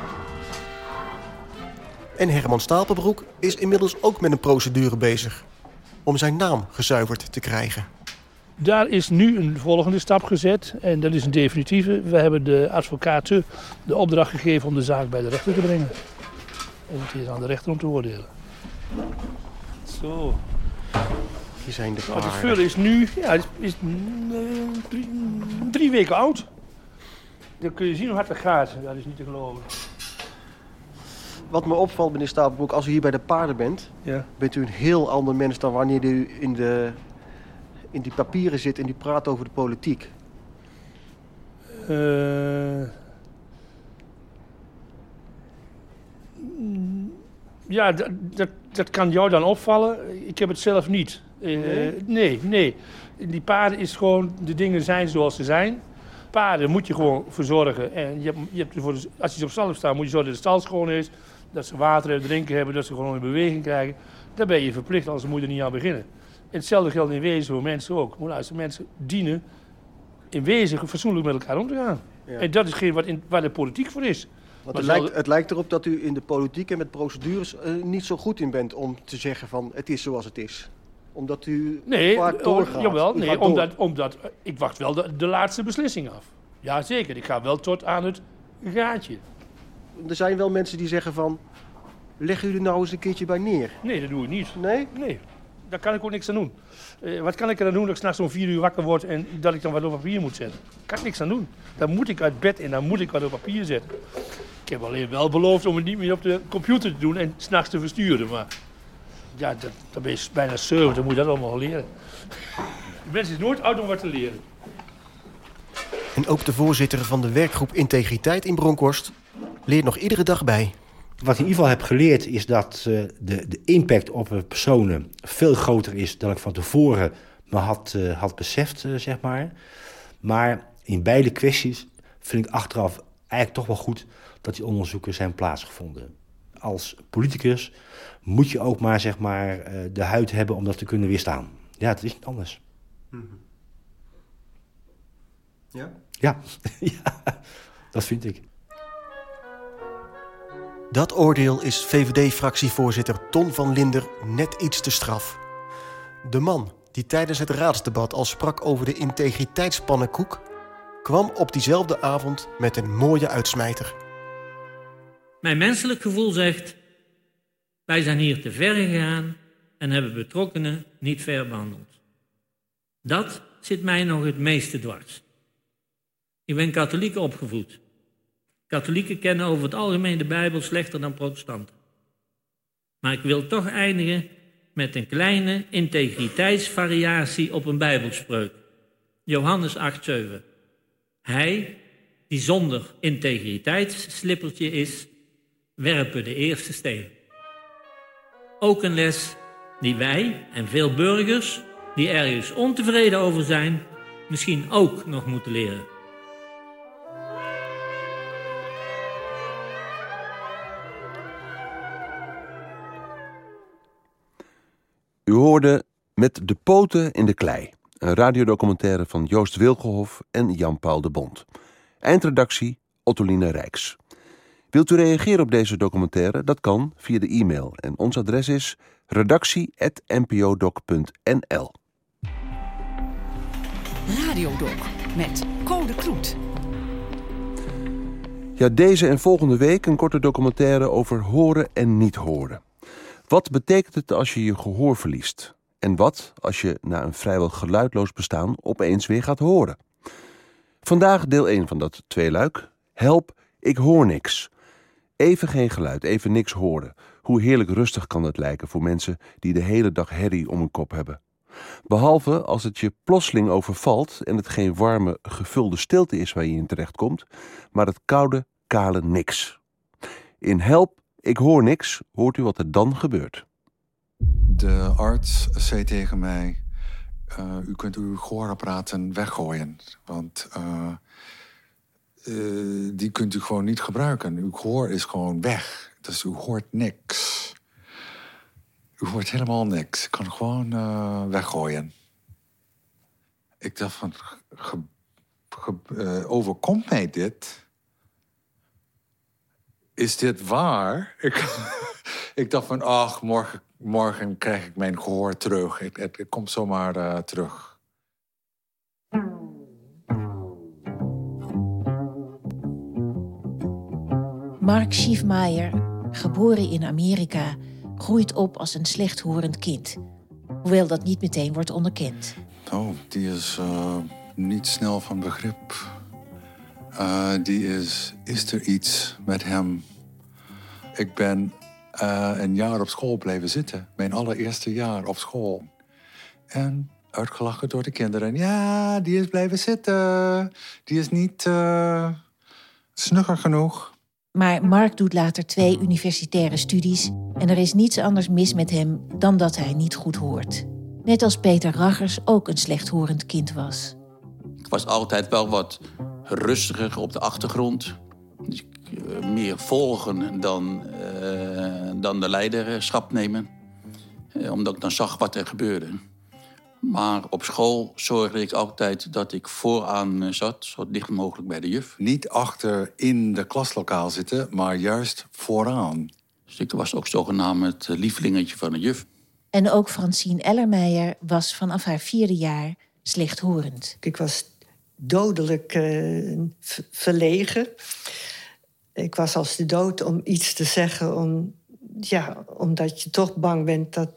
En Herman Stapelbroek is inmiddels ook met een procedure bezig om zijn naam gezuiverd te krijgen. Daar is nu een volgende stap gezet en dat is een definitieve. We hebben de advocaten de opdracht gegeven om de zaak bij de rechter te brengen. En het is aan de rechter om te oordelen. Zo. Hier zijn de paarden. Nou, de vullen is nu ja, is, is uh, drie, drie, weken oud. Dan kun je zien hoe hard het gaat. Dat is niet te geloven. Wat me opvalt, meneer Stapelbroek, als u hier bij de paarden bent... Ja. bent u een heel ander mens dan wanneer u in de in die papieren zit en die praat over de politiek? Uh, ja, dat, dat, dat, kan jou dan opvallen. Ik heb het zelf niet. Uh, nee? nee, nee. Die paarden is gewoon, de dingen zijn zoals ze zijn. Paarden moet je gewoon verzorgen. En je hebt, je hebt voor als je ze op stal hebt staan, moet je zorgen dat de stal schoon is. Dat ze water en drinken hebben, dat ze gewoon in beweging krijgen. Dan ben je verplicht, anders moet je er niet aan beginnen hetzelfde geldt in wezen voor mensen ook. Maar als mensen dienen in wezen fatsoenlijk met elkaar om te gaan. En dat is geen wat in, waar de politiek voor is. Want het, lijkt, het lijkt erop dat u in de politiek en met procedures uh, niet zo goed in bent om te zeggen van het is zoals het is. Omdat u nee, vaak oh, doorgaat. Jawel, nee, omdat, omdat ik wacht wel de, de laatste beslissing af. Ja, zeker. Ik ga wel tot aan het gaatje. Er zijn wel mensen die zeggen van Leggen jullie nou eens een keertje bij neer? Nee, dat doe ik niet. Nee? Nee. Daar kan ik ook niks aan doen. Uh, wat kan ik er aan doen dat ik s'nachts om vier uur wakker word en dat ik dan wat op papier moet zetten? Daar kan ik niks aan doen. Dan moet ik uit bed en dan moet ik wat op papier zetten. Ik heb alleen wel beloofd om het niet meer op de computer te doen en s'nachts te versturen. Maar ja, dat, dat ben je bijna server, dan moet je dat allemaal leren. De mens is nooit oud om wat te leren. En ook de voorzitter van de werkgroep Integriteit in Bronkhorst leert nog iedere dag bij. Wat ik in ieder geval heb geleerd is dat uh, de, de impact op personen veel groter is dan ik van tevoren me had, uh, had beseft, uh, zeg maar. Maar in beide kwesties vind ik achteraf eigenlijk toch wel goed dat die onderzoeken zijn plaatsgevonden. Als politicus moet je ook maar, zeg maar de huid hebben om dat te kunnen weerstaan. Ja, het is niet anders. Mm -hmm. Ja? Ja. ja, dat vind ik. Dat oordeel is VVD-fractievoorzitter Ton van Linder net iets te straf. De man die tijdens het raadsdebat al sprak over de integriteitspannenkoek... kwam op diezelfde avond met een mooie uitsmijter. Mijn menselijk gevoel zegt... wij zijn hier te ver gegaan en hebben betrokkenen niet fair behandeld. Dat zit mij nog het meeste dwars. Ik ben katholiek opgevoed. Katholieken kennen over het algemeen de Bijbel slechter dan protestanten. Maar ik wil toch eindigen met een kleine integriteitsvariatie op een Bijbelspreuk. Johannes 8:7. Hij die zonder integriteitsslippertje is, werpen de eerste steen. Ook een les die wij en veel burgers die ergens ontevreden over zijn, misschien ook nog moeten leren. U hoorde Met de poten in de klei. Een radiodocumentaire van Joost Wilgenhof en Jan-Paul de Bond. Eindredactie Ottoline Rijks. Wilt u reageren op deze documentaire? Dat kan via de e-mail. En ons adres is redactie.npodoc.nl Radiodoc met Code Kloet. Ja, deze en volgende week een korte documentaire over horen en niet horen. Wat betekent het als je je gehoor verliest? En wat als je na een vrijwel geluidloos bestaan opeens weer gaat horen? Vandaag deel 1 van dat tweeluik. Help, ik hoor niks. Even geen geluid, even niks horen. Hoe heerlijk rustig kan dat lijken voor mensen die de hele dag herrie om hun kop hebben. Behalve als het je plotseling overvalt en het geen warme, gevulde stilte is waar je in terechtkomt, maar het koude, kale niks. In Help, ik hoor niks, hoort u wat er dan gebeurt. De arts zei tegen mij: uh, U kunt uw gehoorapparaten weggooien. Want uh, uh, die kunt u gewoon niet gebruiken. Uw gehoor is gewoon weg. Dus u hoort niks. U hoort helemaal niks. Ik kan gewoon weggooien. Ik dacht van, overkomt mij dit? Is dit waar? Ik, ik dacht van, ach, morgen, morgen krijg ik mijn gehoor terug. Het, het, het komt zomaar uh, terug. Mark Schiefmaier, geboren in Amerika, groeit op als een slechthorend kind. Hoewel dat niet meteen wordt onderkend. Oh, die is uh, niet snel van begrip. Uh, die is, is er iets met hem? Ik ben uh, een jaar op school blijven zitten. Mijn allereerste jaar op school. En uitgelachen door de kinderen. Ja, die is blijven zitten. Die is niet uh, snugger genoeg. Maar Mark doet later twee universitaire studies... en er is niets anders mis met hem dan dat hij niet goed hoort. Net als Peter Raggers ook een slechthorend kind was. Ik was altijd wel wat rustiger op de achtergrond. Dus meer volgen dan, uh, dan de leiderschap nemen. Uh, omdat ik dan zag wat er gebeurde. Maar op school zorgde ik altijd dat ik vooraan zat, zo dicht mogelijk bij de juf. Niet achter in de klaslokaal zitten, maar juist vooraan. Dus ik was ook zogenaamd het lievelingetje van de juf. En ook Francine Ellermeijer was vanaf haar vierde jaar slechthorend. Ik was dodelijk uh, verlegen. Ik was als de dood om iets te zeggen, om ja, omdat je toch bang bent dat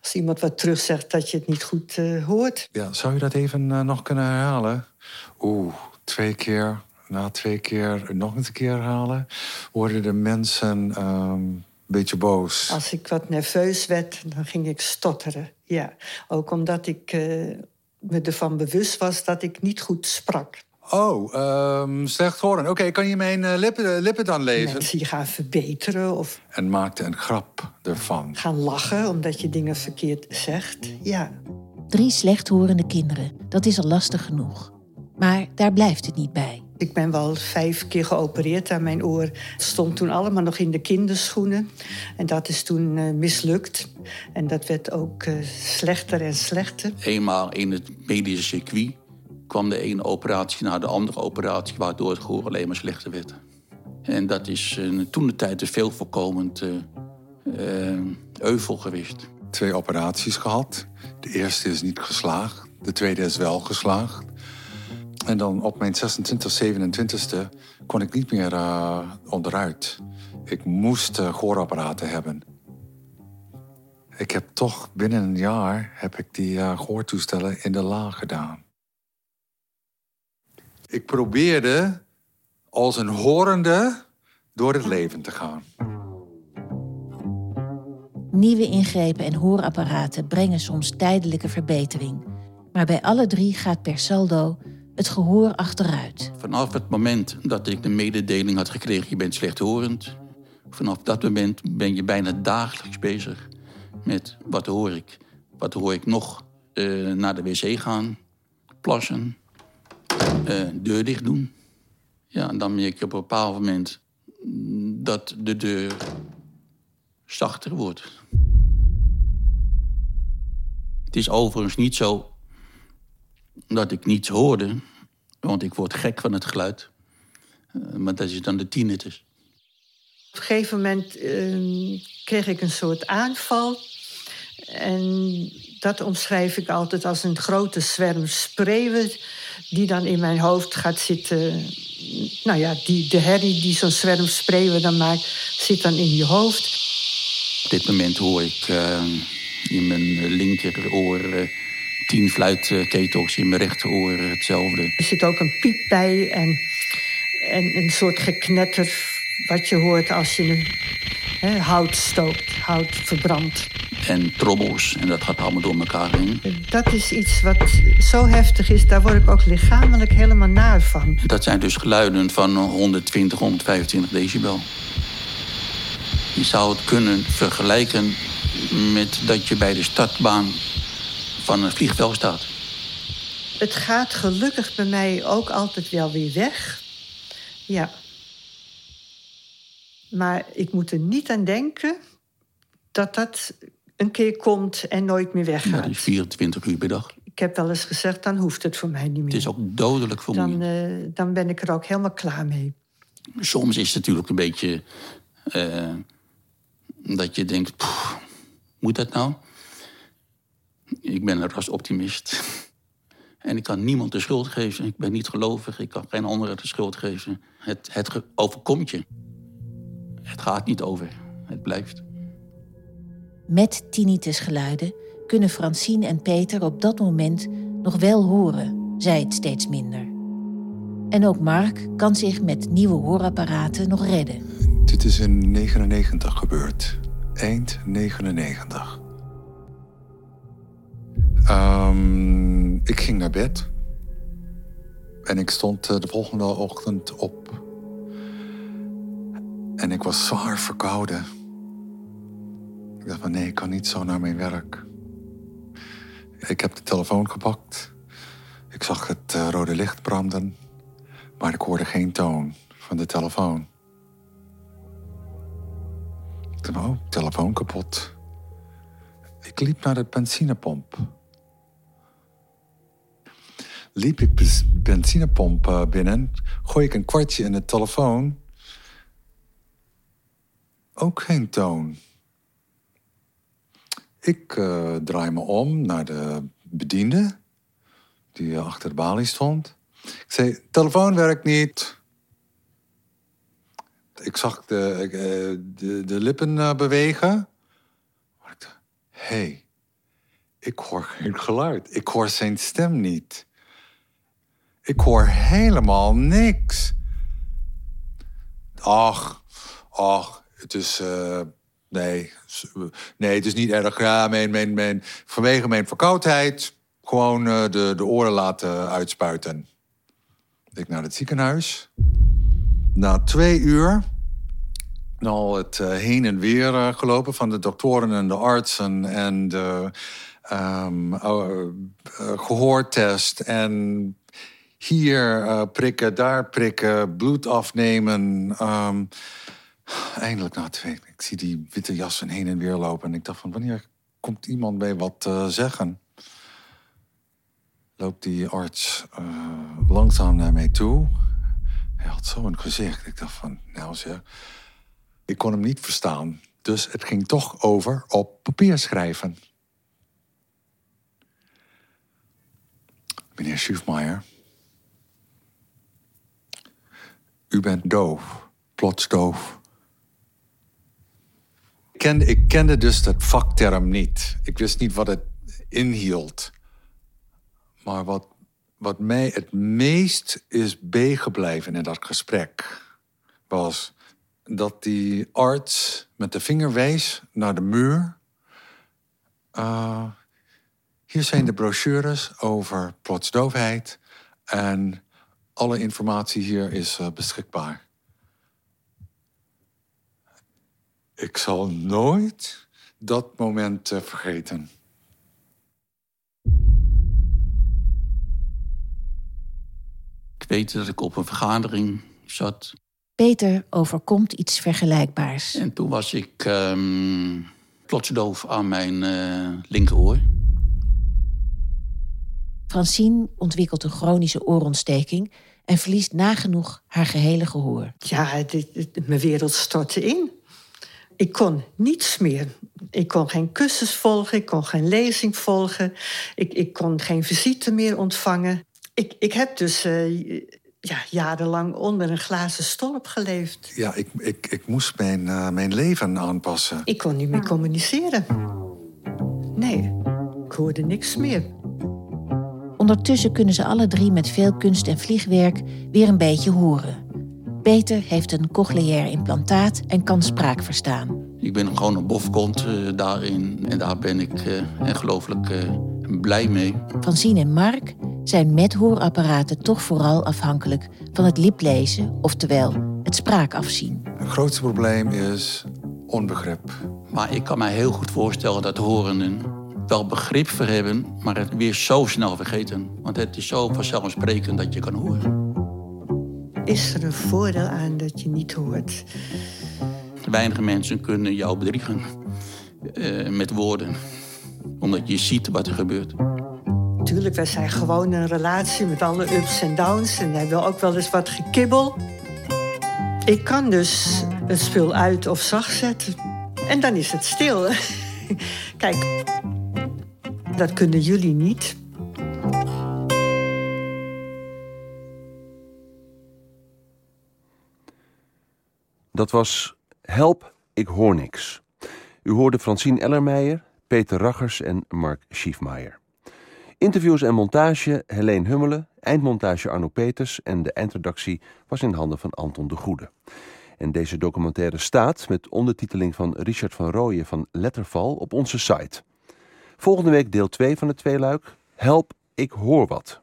als iemand wat terugzegt, dat je het niet goed uh, hoort. Ja, zou je dat even uh, nog kunnen herhalen? Oeh, twee keer, na twee keer, nog een keer herhalen. Worden de mensen um, beetje boos? Als ik wat nerveus werd, dan ging ik stotteren. Ja, ook omdat ik me ervan bewust was dat ik niet goed sprak. Oh, um, slecht horen. Oké, kan je mijn uh, lippen, lippen dan lezen? Mensen die gaan verbeteren of... En maakte een grap ervan. Gaan lachen omdat je dingen verkeerd zegt, ja. Drie slechthorende kinderen, dat is al lastig genoeg. Maar daar blijft het niet bij. Ik ben wel vijf keer geopereerd aan mijn oor. Het stond toen allemaal nog in de kinderschoenen. En dat is toen uh, mislukt. En dat werd ook uh, slechter en slechter. Eenmaal in het medische circuit kwam de ene operatie na de andere operatie... waardoor het gehoor alleen maar slechter werd. En dat is uh, toen de tijd een veel voorkomend euvel geweest. Twee operaties gehad. De eerste is niet geslaagd. De tweede is wel geslaagd. En dan op mijn 26, 27ste kon ik niet meer uh, onderuit. Ik moest uh, gehoorapparaten hebben. Ik heb toch binnen een jaar heb ik die uh, gehoortoestellen in de la gedaan. Ik probeerde als een horende door het leven te gaan. Nieuwe ingrepen en hoorapparaten brengen soms tijdelijke verbetering. Maar bij alle drie gaat per saldo het gehoor achteruit. Vanaf het moment dat ik de mededeling had gekregen... je bent slechthorend... vanaf dat moment ben je bijna dagelijks bezig met wat hoor ik. Wat hoor ik nog? Uh, naar de wc gaan, plassen, uh, deur dicht doen. Ja, en dan merk je op een bepaald moment dat de deur zachter wordt. Het is overigens niet zo dat ik niets hoorde, want ik word gek van het geluid. Uh, maar dat is dan de tinnitus. Op een gegeven moment uh, kreeg ik een soort aanval. En dat omschrijf ik altijd als een grote zwerm spreeuwen... die dan in mijn hoofd gaat zitten. Nou ja, die, de herrie die zo'n zwerm spreeuwen dan maakt... zit dan in je hoofd. Op dit moment hoor ik uh, in mijn linkeroor tien fluitketels in mijn rechteroor hetzelfde. Er zit ook een piep bij en, en een soort geknetter... wat je hoort als je een he, hout stookt, hout verbrandt. En trommels, en dat gaat allemaal door elkaar heen. Dat is iets wat zo heftig is, daar word ik ook lichamelijk helemaal naar van. Dat zijn dus geluiden van 120, 125 decibel. Je zou het kunnen vergelijken met dat je bij de startbaan van een vliegveld staat. Het gaat gelukkig bij mij ook altijd wel weer weg. Ja. Maar ik moet er niet aan denken dat dat een keer komt en nooit meer weggaat. Is 24 uur per dag. Ik heb wel eens gezegd, dan hoeft het voor mij niet meer. Het is ook dodelijk voor dan, uh, dan ben ik er ook helemaal klaar mee. Soms is het natuurlijk een beetje... Uh, dat je denkt, poeh, moet dat nou? Ik ben een rasoptimist. En ik kan niemand de schuld geven. Ik ben niet gelovig. Ik kan geen anderen de schuld geven. Het, het overkomt je. Het gaat niet over. Het blijft. Met tinnitusgeluiden kunnen Francine en Peter op dat moment nog wel horen, zei het steeds minder. En ook Mark kan zich met nieuwe hoorapparaten nog redden. Dit is in 99 gebeurd. Eind 99. Um, ik ging naar bed. En ik stond de volgende ochtend op. En ik was zwaar verkouden. Ik dacht van nee, ik kan niet zo naar mijn werk. Ik heb de telefoon gepakt. Ik zag het uh, rode licht branden. Maar ik hoorde geen toon van de telefoon. Ik dacht, oh, telefoon kapot. Ik liep naar de benzinepomp liep ik benzinepomp binnen, gooi ik een kwartje in de telefoon. Ook geen toon. Ik uh, draai me om naar de bediende, die achter de balie stond. Ik zei, telefoon werkt niet. Ik zag de, eh, de, de lippen eh, bewegen. hé, hey, ik hoor geen geluid. Ik hoor zijn stem niet. Ik hoor helemaal niks. Ach, ach, het is... Uh, nee, nee, het is niet erg. Ja, vanwege mijn verkoudheid gewoon uh, de, de oren laten uitspuiten. Ik naar het ziekenhuis. Na twee uur al het uh, heen en weer gelopen van de doktoren en de artsen en de um, gehoortest en hier prikken, daar prikken, bloed afnemen. Um, eindelijk na twee. Ik zie die witte jassen heen en weer lopen en ik dacht van wanneer komt iemand bij wat zeggen? Loopt die arts langzaam naar mij toe. Hij had zo'n gezicht. Ik dacht van, nou zeg, ik kon hem niet verstaan. Dus het ging toch over op papier schrijven. Meneer Schiefmeijer, u bent doof, plots doof. Ik kende, dus dat vakterm niet. Ik wist niet wat het inhield. Maar wat, wat mij het meest is bijgebleven in dat gesprek was dat die arts met de vinger wees naar de muur. Uh, hier zijn de brochures over plotsdoofheid en alle informatie hier is uh, beschikbaar. Ik zal nooit dat moment uh, vergeten. Ik weet dat ik op een vergadering zat Peter overkomt iets vergelijkbaars. En toen was ik um, plots doof aan mijn uh, linkeroor. Francine ontwikkelt een chronische oorontsteking en verliest nagenoeg haar gehele gehoor. Ja, dit, mijn wereld stortte in. Ik kon niets meer. Ik kon geen kussens volgen, ik kon geen lezing volgen, ik, ik kon geen visite meer ontvangen. Ik, ik heb dus uh, ja, jarenlang onder een glazen stolp geleefd. Ja, ik, ik, ik moest mijn, uh, mijn leven aanpassen. Ik kon niet meer communiceren. Nee, ik hoorde niks meer. Ondertussen kunnen ze alle drie met veel kunst en vliegwerk weer een beetje horen. Peter heeft een cochleair implantaat en kan spraak verstaan. Ik ben gewoon een bofkont uh, daarin en daar ben ik uh, ongelooflijk blij mee. Francine en Mark zijn met hoorapparaten toch vooral afhankelijk van het liplezen, oftewel het spraakafzien. Het grootste probleem is onbegrip. Maar ik kan mij heel goed voorstellen dat horenden wel begrip voor hebben, maar het weer zo snel vergeten. Want het is zo vanzelfsprekend dat je kan horen. Is er een voordeel aan dat je niet hoort? Weinige mensen kunnen jou bedriegen uh, met woorden, omdat je ziet wat er gebeurt. Tuurlijk, wij zijn gewoon een relatie met alle ups en downs. En hij wil ook wel eens wat gekibbel. Ik kan dus het spul uit of zacht zetten. En dan is het stil. Kijk, dat kunnen jullie niet. Dat was Help, ik hoor niks. U hoorde Francine Ellermeijer, Peter Raggers en Mark Schiefmeijer. Interviews en montage Helene Hummelen, eindmontage Arno Peters en de eindredactie was in handen van Anton de Goede. En deze documentaire staat met ondertiteling van Richard van Rooyen van Letterval op onze site. Volgende week deel 2 van het tweeluik. Help, ik hoor wat.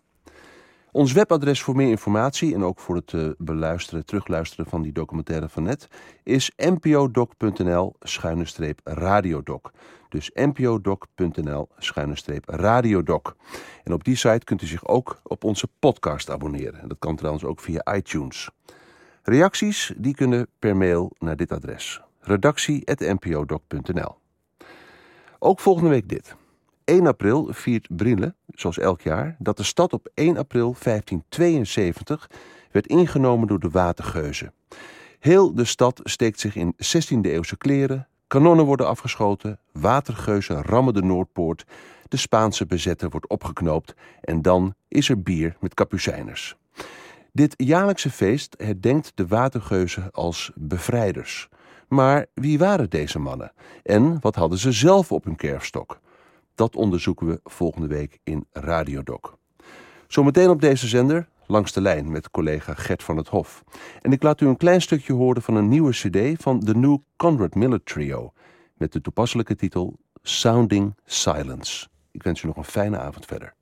Ons webadres voor meer informatie en ook voor het uh, beluisteren, terugluisteren van die documentaire van net is npodoc.nl-radiodoc. Dus npodoc.nl-radiodoc. En op die site kunt u zich ook op onze podcast abonneren. En dat kan trouwens ook via iTunes. Reacties die kunnen per mail naar dit adres. redactie.npodoc.nl Ook volgende week dit. 1 april viert Brille, zoals elk jaar, dat de stad op 1 april 1572 werd ingenomen door de watergeuzen. Heel de stad steekt zich in 16e-eeuwse kleren, kanonnen worden afgeschoten, watergeuzen rammen de Noordpoort, de Spaanse bezetter wordt opgeknoopt en dan is er bier met kapucijners. Dit jaarlijkse feest herdenkt de watergeuzen als bevrijders. Maar wie waren deze mannen? En wat hadden ze zelf op hun kerfstok? Dat onderzoeken we volgende week in Radiodoc. Zometeen op deze zender langs de lijn met collega Gert van het Hof. En ik laat u een klein stukje horen van een nieuwe cd van de New Conrad Miller Trio... met de toepasselijke titel Sounding Silence. Ik wens u nog een fijne avond verder.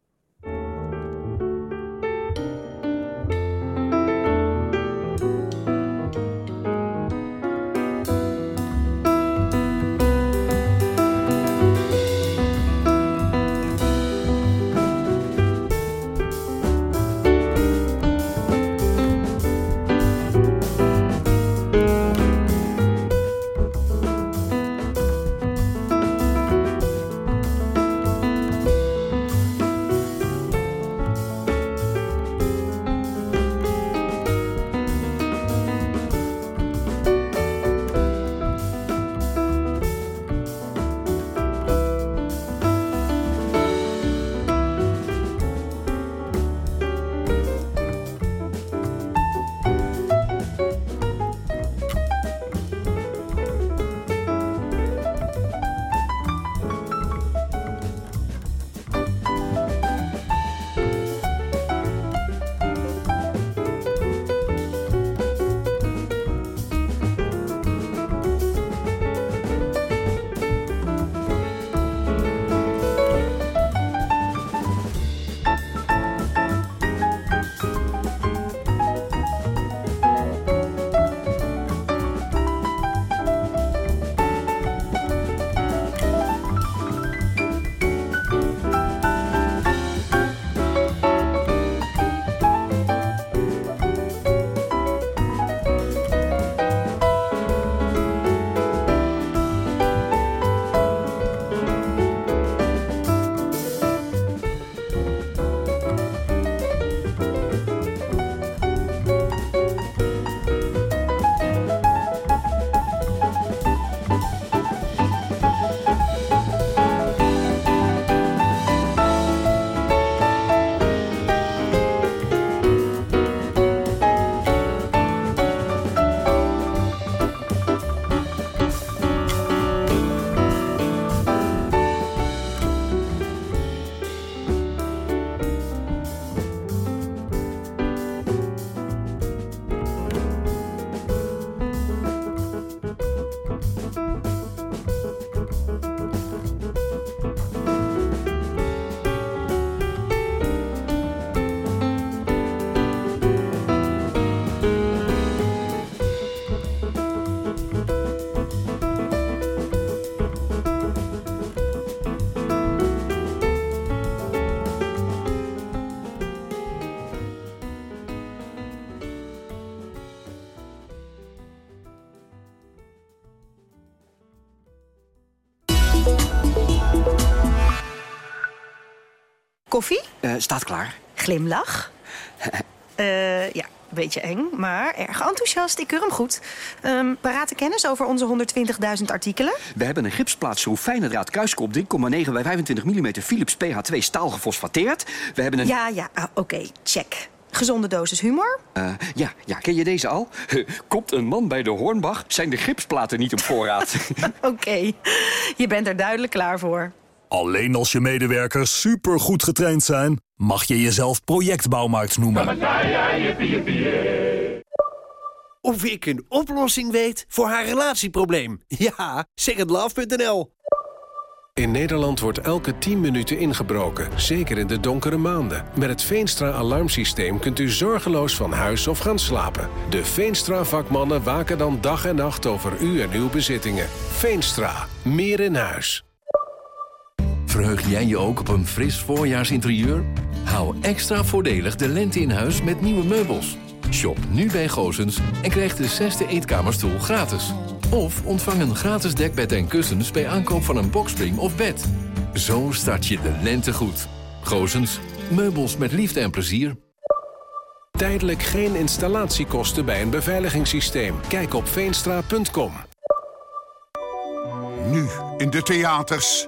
Koffie? Uh, staat klaar. Glimlach? uh, ja, een beetje eng, maar erg enthousiast. Ik keur hem goed. Um, parate kennis over onze 120.000 artikelen? We hebben een gipsplaat zo fijne draad kruiskop 3,9 bij 25 mm Philips PH2 staal gefosfateerd. We hebben een... Ja, ja, ah, oké, okay, check. Gezonde dosis humor? Uh, ja, ja, ken je deze al? Komt een man bij de Hornbach, zijn de gipsplaten niet op voorraad. oké, okay. je bent er duidelijk klaar voor. Alleen als je medewerkers supergoed getraind zijn... mag je jezelf projectbouwmarkt noemen. Of ik een oplossing weet voor haar relatieprobleem. Ja, secondlove.nl In Nederland wordt elke 10 minuten ingebroken, zeker in de donkere maanden. Met het Veenstra-alarmsysteem kunt u zorgeloos van huis of gaan slapen. De Veenstra-vakmannen waken dan dag en nacht over u en uw bezittingen. Veenstra, meer in huis. Verheug jij je ook op een fris voorjaarsinterieur? Hou extra voordelig de lente in huis met nieuwe meubels. Shop nu bij Gozens en krijg de zesde eetkamerstoel gratis. Of ontvang een gratis dekbed en kussens bij aankoop van een boxspring of bed. Zo start je de lente goed. Gozens, meubels met liefde en plezier. Tijdelijk geen installatiekosten bij een beveiligingssysteem. Kijk op veenstra.com. Nu in de theaters